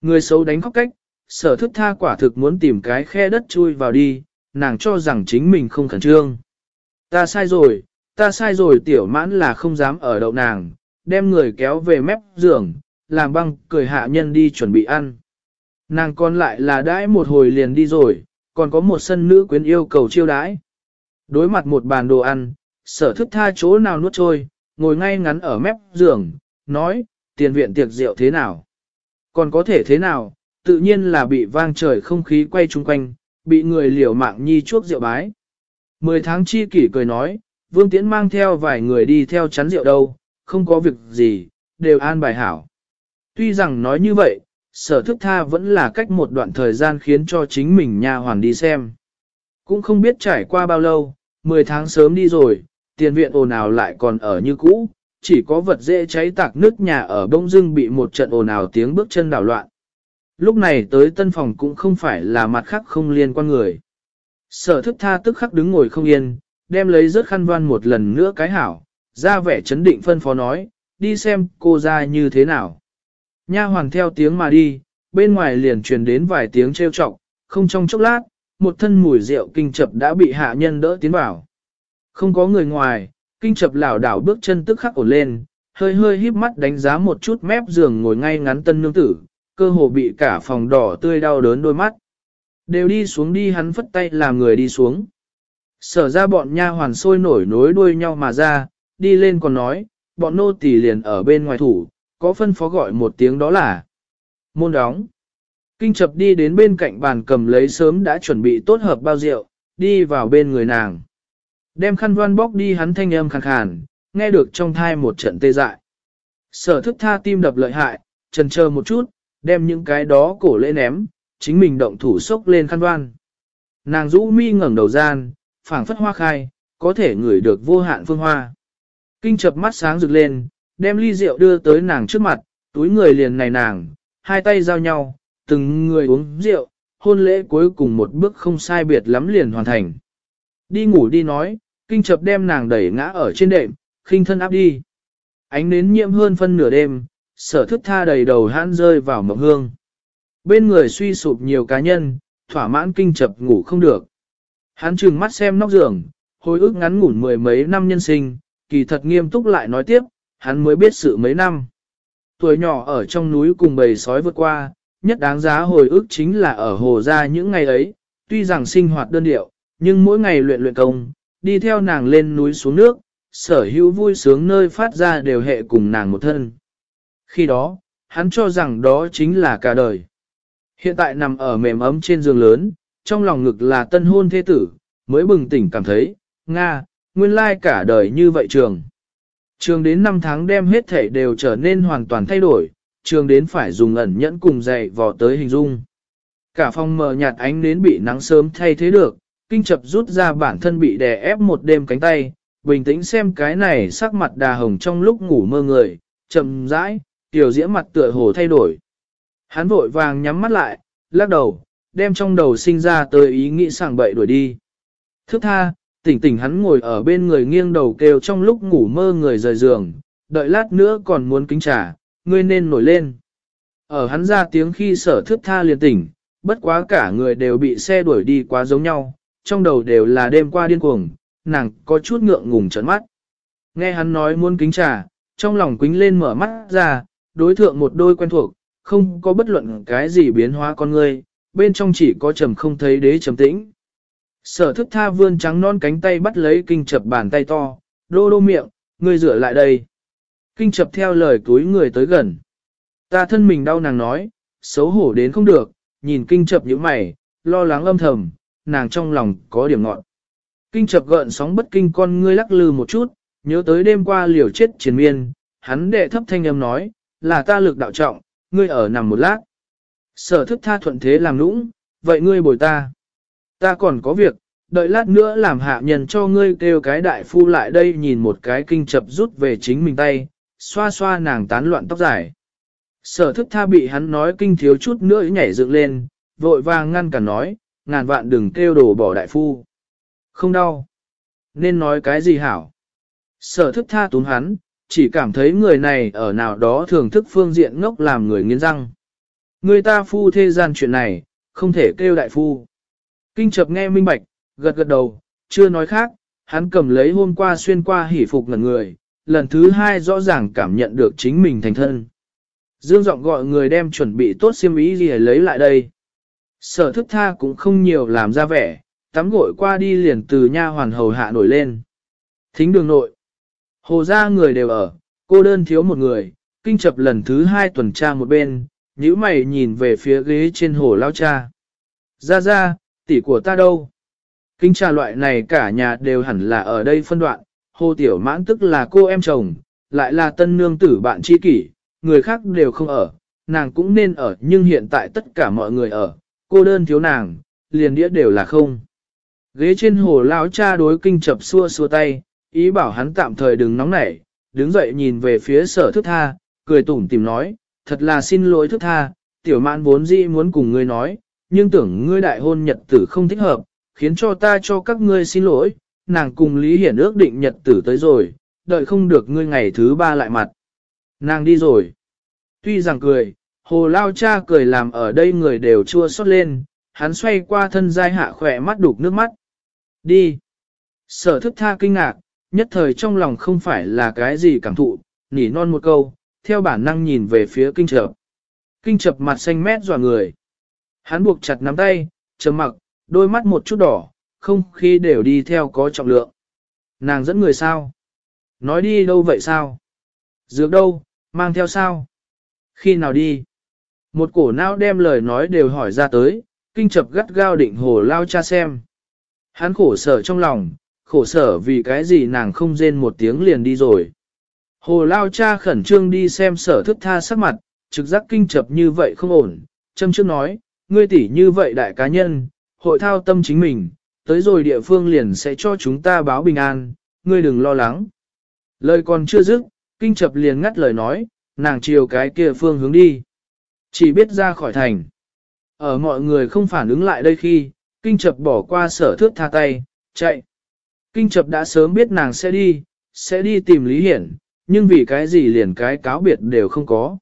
Người xấu đánh khóc cách, sở thức tha quả thực muốn tìm cái khe đất chui vào đi, nàng cho rằng chính mình không khẩn trương. Ta sai rồi, ta sai rồi tiểu mãn là không dám ở đậu nàng, đem người kéo về mép giường, làm băng cười hạ nhân đi chuẩn bị ăn. Nàng còn lại là đãi một hồi liền đi rồi, còn có một sân nữ quyến yêu cầu chiêu đãi. Đối mặt một bàn đồ ăn, sở thức tha chỗ nào nuốt trôi, ngồi ngay ngắn ở mép giường, nói, tiền viện tiệc rượu thế nào? Còn có thể thế nào? Tự nhiên là bị vang trời không khí quay chung quanh, bị người liều mạng nhi chuốc rượu bái. Mười tháng chi kỷ cười nói, Vương Tiễn mang theo vài người đi theo chắn rượu đâu, không có việc gì, đều an bài hảo. Tuy rằng nói như vậy, sở thức tha vẫn là cách một đoạn thời gian khiến cho chính mình nha hoàn đi xem. Cũng không biết trải qua bao lâu, 10 tháng sớm đi rồi, tiền viện ồn ào lại còn ở như cũ, chỉ có vật dễ cháy tạc nước nhà ở bông dưng bị một trận ồn ào tiếng bước chân đảo loạn. Lúc này tới tân phòng cũng không phải là mặt khác không liên quan người. Sở thức tha tức khắc đứng ngồi không yên, đem lấy rớt khăn văn một lần nữa cái hảo, ra vẻ chấn định phân phó nói, đi xem cô ra như thế nào. Nha hoàn theo tiếng mà đi, bên ngoài liền truyền đến vài tiếng trêu chọc, không trong chốc lát, một thân mùi rượu kinh chập đã bị hạ nhân đỡ tiến vào. Không có người ngoài, kinh chập lảo đảo bước chân tức khắc ổn lên, hơi hơi híp mắt đánh giá một chút mép giường ngồi ngay ngắn tân nương tử, cơ hồ bị cả phòng đỏ tươi đau đớn đôi mắt. Đều đi xuống đi hắn phất tay làm người đi xuống. Sở ra bọn nha hoàn sôi nổi nối đuôi nhau mà ra, đi lên còn nói, bọn nô tỳ liền ở bên ngoài thủ, có phân phó gọi một tiếng đó là môn đóng. Kinh chập đi đến bên cạnh bàn cầm lấy sớm đã chuẩn bị tốt hợp bao rượu, đi vào bên người nàng. Đem khăn văn bóc đi hắn thanh âm khàn khàn, nghe được trong thai một trận tê dại. Sở thức tha tim đập lợi hại, trần chờ một chút, đem những cái đó cổ lễ ném, chính mình động thủ sốc lên khăn đoan Nàng rũ mi ngẩng đầu gian, phảng phất hoa khai, có thể ngửi được vô hạn phương hoa. Kinh chập mắt sáng rực lên, đem ly rượu đưa tới nàng trước mặt, túi người liền này nàng, hai tay giao nhau, từng người uống rượu, hôn lễ cuối cùng một bước không sai biệt lắm liền hoàn thành. Đi ngủ đi nói, kinh chập đem nàng đẩy ngã ở trên đệm, khinh thân áp đi. Ánh nến nhiễm hơn phân nửa đêm, sở thức tha đầy đầu hãn rơi vào mộng hương. Bên người suy sụp nhiều cá nhân, thỏa mãn kinh chập ngủ không được. Hắn trừng mắt xem nóc giường, hồi ức ngắn ngủn mười mấy năm nhân sinh, kỳ thật nghiêm túc lại nói tiếp, hắn mới biết sự mấy năm. Tuổi nhỏ ở trong núi cùng bầy sói vượt qua, nhất đáng giá hồi ức chính là ở hồ ra những ngày ấy, tuy rằng sinh hoạt đơn điệu, nhưng mỗi ngày luyện luyện công, đi theo nàng lên núi xuống nước, sở hữu vui sướng nơi phát ra đều hệ cùng nàng một thân. Khi đó, hắn cho rằng đó chính là cả đời. Hiện tại nằm ở mềm ấm trên giường lớn, trong lòng ngực là tân hôn thế tử, mới bừng tỉnh cảm thấy, Nga, nguyên lai cả đời như vậy trường. Trường đến 5 tháng đem hết thể đều trở nên hoàn toàn thay đổi, trường đến phải dùng ẩn nhẫn cùng dày vò tới hình dung. Cả phòng mờ nhạt ánh đến bị nắng sớm thay thế được, kinh chập rút ra bản thân bị đè ép một đêm cánh tay, bình tĩnh xem cái này sắc mặt đà hồng trong lúc ngủ mơ người, chậm rãi, tiểu diễm mặt tựa hồ thay đổi. Hắn vội vàng nhắm mắt lại, lắc đầu, đem trong đầu sinh ra tới ý nghĩ sảng bậy đuổi đi. Thức tha, tỉnh tỉnh hắn ngồi ở bên người nghiêng đầu kêu trong lúc ngủ mơ người rời giường, đợi lát nữa còn muốn kính trả, ngươi nên nổi lên. Ở hắn ra tiếng khi sở thước tha liền tỉnh, bất quá cả người đều bị xe đuổi đi quá giống nhau, trong đầu đều là đêm qua điên cuồng, nàng có chút ngượng ngùng trấn mắt. Nghe hắn nói muốn kính trà, trong lòng quính lên mở mắt ra, đối thượng một đôi quen thuộc, không có bất luận cái gì biến hóa con người, bên trong chỉ có trầm không thấy đế trầm tĩnh. Sở thức tha vươn trắng non cánh tay bắt lấy kinh chập bàn tay to, đô đô miệng, ngươi rửa lại đây. Kinh chập theo lời túi người tới gần. Ta thân mình đau nàng nói, xấu hổ đến không được, nhìn kinh chập như mày, lo lắng âm thầm, nàng trong lòng có điểm ngọn. Kinh chập gợn sóng bất kinh con ngươi lắc lư một chút, nhớ tới đêm qua liều chết chiến miên, hắn đệ thấp thanh âm nói, là ta lực đạo trọng, ngươi ở nằm một lát. Sở thức tha thuận thế làm nũng, vậy ngươi bồi ta. Ta còn có việc, đợi lát nữa làm hạ nhân cho ngươi kêu cái đại phu lại đây nhìn một cái kinh chập rút về chính mình tay, xoa xoa nàng tán loạn tóc dài. Sở thức tha bị hắn nói kinh thiếu chút nữa nhảy dựng lên, vội vàng ngăn cả nói, ngàn vạn đừng kêu đổ bỏ đại phu. Không đau. Nên nói cái gì hảo? Sở thức tha túm hắn, chỉ cảm thấy người này ở nào đó thưởng thức phương diện ngốc làm người nghiến răng. Người ta phu thế gian chuyện này, không thể kêu đại phu. Kinh chập nghe minh bạch, gật gật đầu, chưa nói khác, hắn cầm lấy hôm qua xuyên qua hỉ phục ngẩn người, lần thứ hai rõ ràng cảm nhận được chính mình thành thân. Dương giọng gọi người đem chuẩn bị tốt xiêm ý gì lấy lại đây. Sở thức tha cũng không nhiều làm ra vẻ, tắm gội qua đi liền từ nha hoàn hầu hạ nổi lên. Thính đường nội. Hồ ra người đều ở, cô đơn thiếu một người, kinh chập lần thứ hai tuần tra một bên, nhíu mày nhìn về phía ghế trên hồ lao cha. Ra ra, tỷ của ta đâu? Kinh trà loại này cả nhà đều hẳn là ở đây phân đoạn, hồ tiểu mãn tức là cô em chồng, lại là tân nương tử bạn tri kỷ, người khác đều không ở, nàng cũng nên ở nhưng hiện tại tất cả mọi người ở, cô đơn thiếu nàng, liền đĩa đều là không. Ghế trên hồ lão cha đối kinh chập xua xua tay, ý bảo hắn tạm thời đừng nóng nảy, đứng dậy nhìn về phía sở thức tha, cười tủm tìm nói, thật là xin lỗi thức tha, tiểu mãn vốn dĩ muốn cùng ngươi nói, nhưng tưởng ngươi đại hôn nhật tử không thích hợp, khiến cho ta cho các ngươi xin lỗi, nàng cùng Lý Hiển ước định nhật tử tới rồi, đợi không được ngươi ngày thứ ba lại mặt. Nàng đi rồi. Tuy rằng cười, hồ lao cha cười làm ở đây người đều chua xót lên, hắn xoay qua thân giai hạ khỏe mắt đục nước mắt. Đi. Sở thức tha kinh ngạc, nhất thời trong lòng không phải là cái gì cảm thụ, nỉ non một câu, theo bản năng nhìn về phía kinh chập. Kinh chập mặt xanh mét dọa người. Hắn buộc chặt nắm tay, trầm mặc, đôi mắt một chút đỏ, không khí đều đi theo có trọng lượng. Nàng dẫn người sao? Nói đi đâu vậy sao? Dược đâu, mang theo sao? Khi nào đi? Một cổ não đem lời nói đều hỏi ra tới, kinh chập gắt gao định hồ lao cha xem. Hắn khổ sở trong lòng, khổ sở vì cái gì nàng không rên một tiếng liền đi rồi. Hồ lao cha khẩn trương đi xem sở thức tha sắc mặt, trực giác kinh chập như vậy không ổn, châm trước nói, ngươi tỷ như vậy đại cá nhân, hội thao tâm chính mình, tới rồi địa phương liền sẽ cho chúng ta báo bình an, ngươi đừng lo lắng. Lời còn chưa dứt, kinh chập liền ngắt lời nói, nàng chiều cái kia phương hướng đi. Chỉ biết ra khỏi thành. Ở mọi người không phản ứng lại đây khi, kinh chập bỏ qua sở thước tha tay, chạy. Kinh chập đã sớm biết nàng sẽ đi, sẽ đi tìm Lý Hiển, nhưng vì cái gì liền cái cáo biệt đều không có.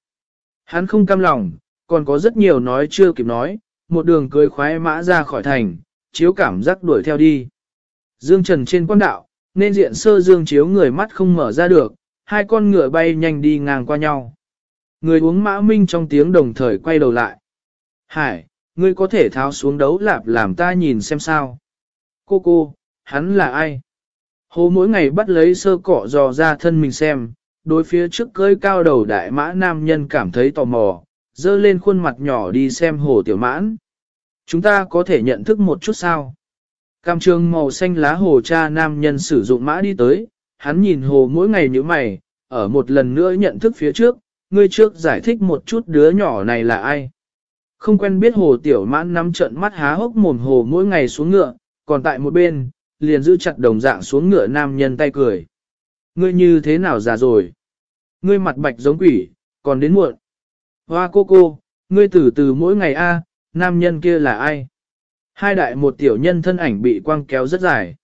Hắn không cam lòng, còn có rất nhiều nói chưa kịp nói, một đường cưới khoái mã ra khỏi thành, chiếu cảm giác đuổi theo đi. Dương Trần trên quan đạo, nên diện sơ dương chiếu người mắt không mở ra được, hai con ngựa bay nhanh đi ngang qua nhau. Người uống mã minh trong tiếng đồng thời quay đầu lại. Hải, ngươi có thể tháo xuống đấu lạp làm ta nhìn xem sao. Cô cô, hắn là ai? Hồ mỗi ngày bắt lấy sơ cỏ dò ra thân mình xem, đối phía trước cơi cao đầu đại mã nam nhân cảm thấy tò mò, dơ lên khuôn mặt nhỏ đi xem hồ tiểu mãn. Chúng ta có thể nhận thức một chút sao? Cam trường màu xanh lá hồ cha nam nhân sử dụng mã đi tới, hắn nhìn hồ mỗi ngày như mày, ở một lần nữa nhận thức phía trước, ngươi trước giải thích một chút đứa nhỏ này là ai. Không quen biết hồ tiểu mãn nắm trận mắt há hốc mồm hồ mỗi ngày xuống ngựa, còn tại một bên, liền giữ chặt đồng dạng xuống ngựa nam nhân tay cười. Ngươi như thế nào già rồi? Ngươi mặt bạch giống quỷ, còn đến muộn. Hoa cô cô, ngươi từ từ mỗi ngày a, nam nhân kia là ai? Hai đại một tiểu nhân thân ảnh bị quăng kéo rất dài.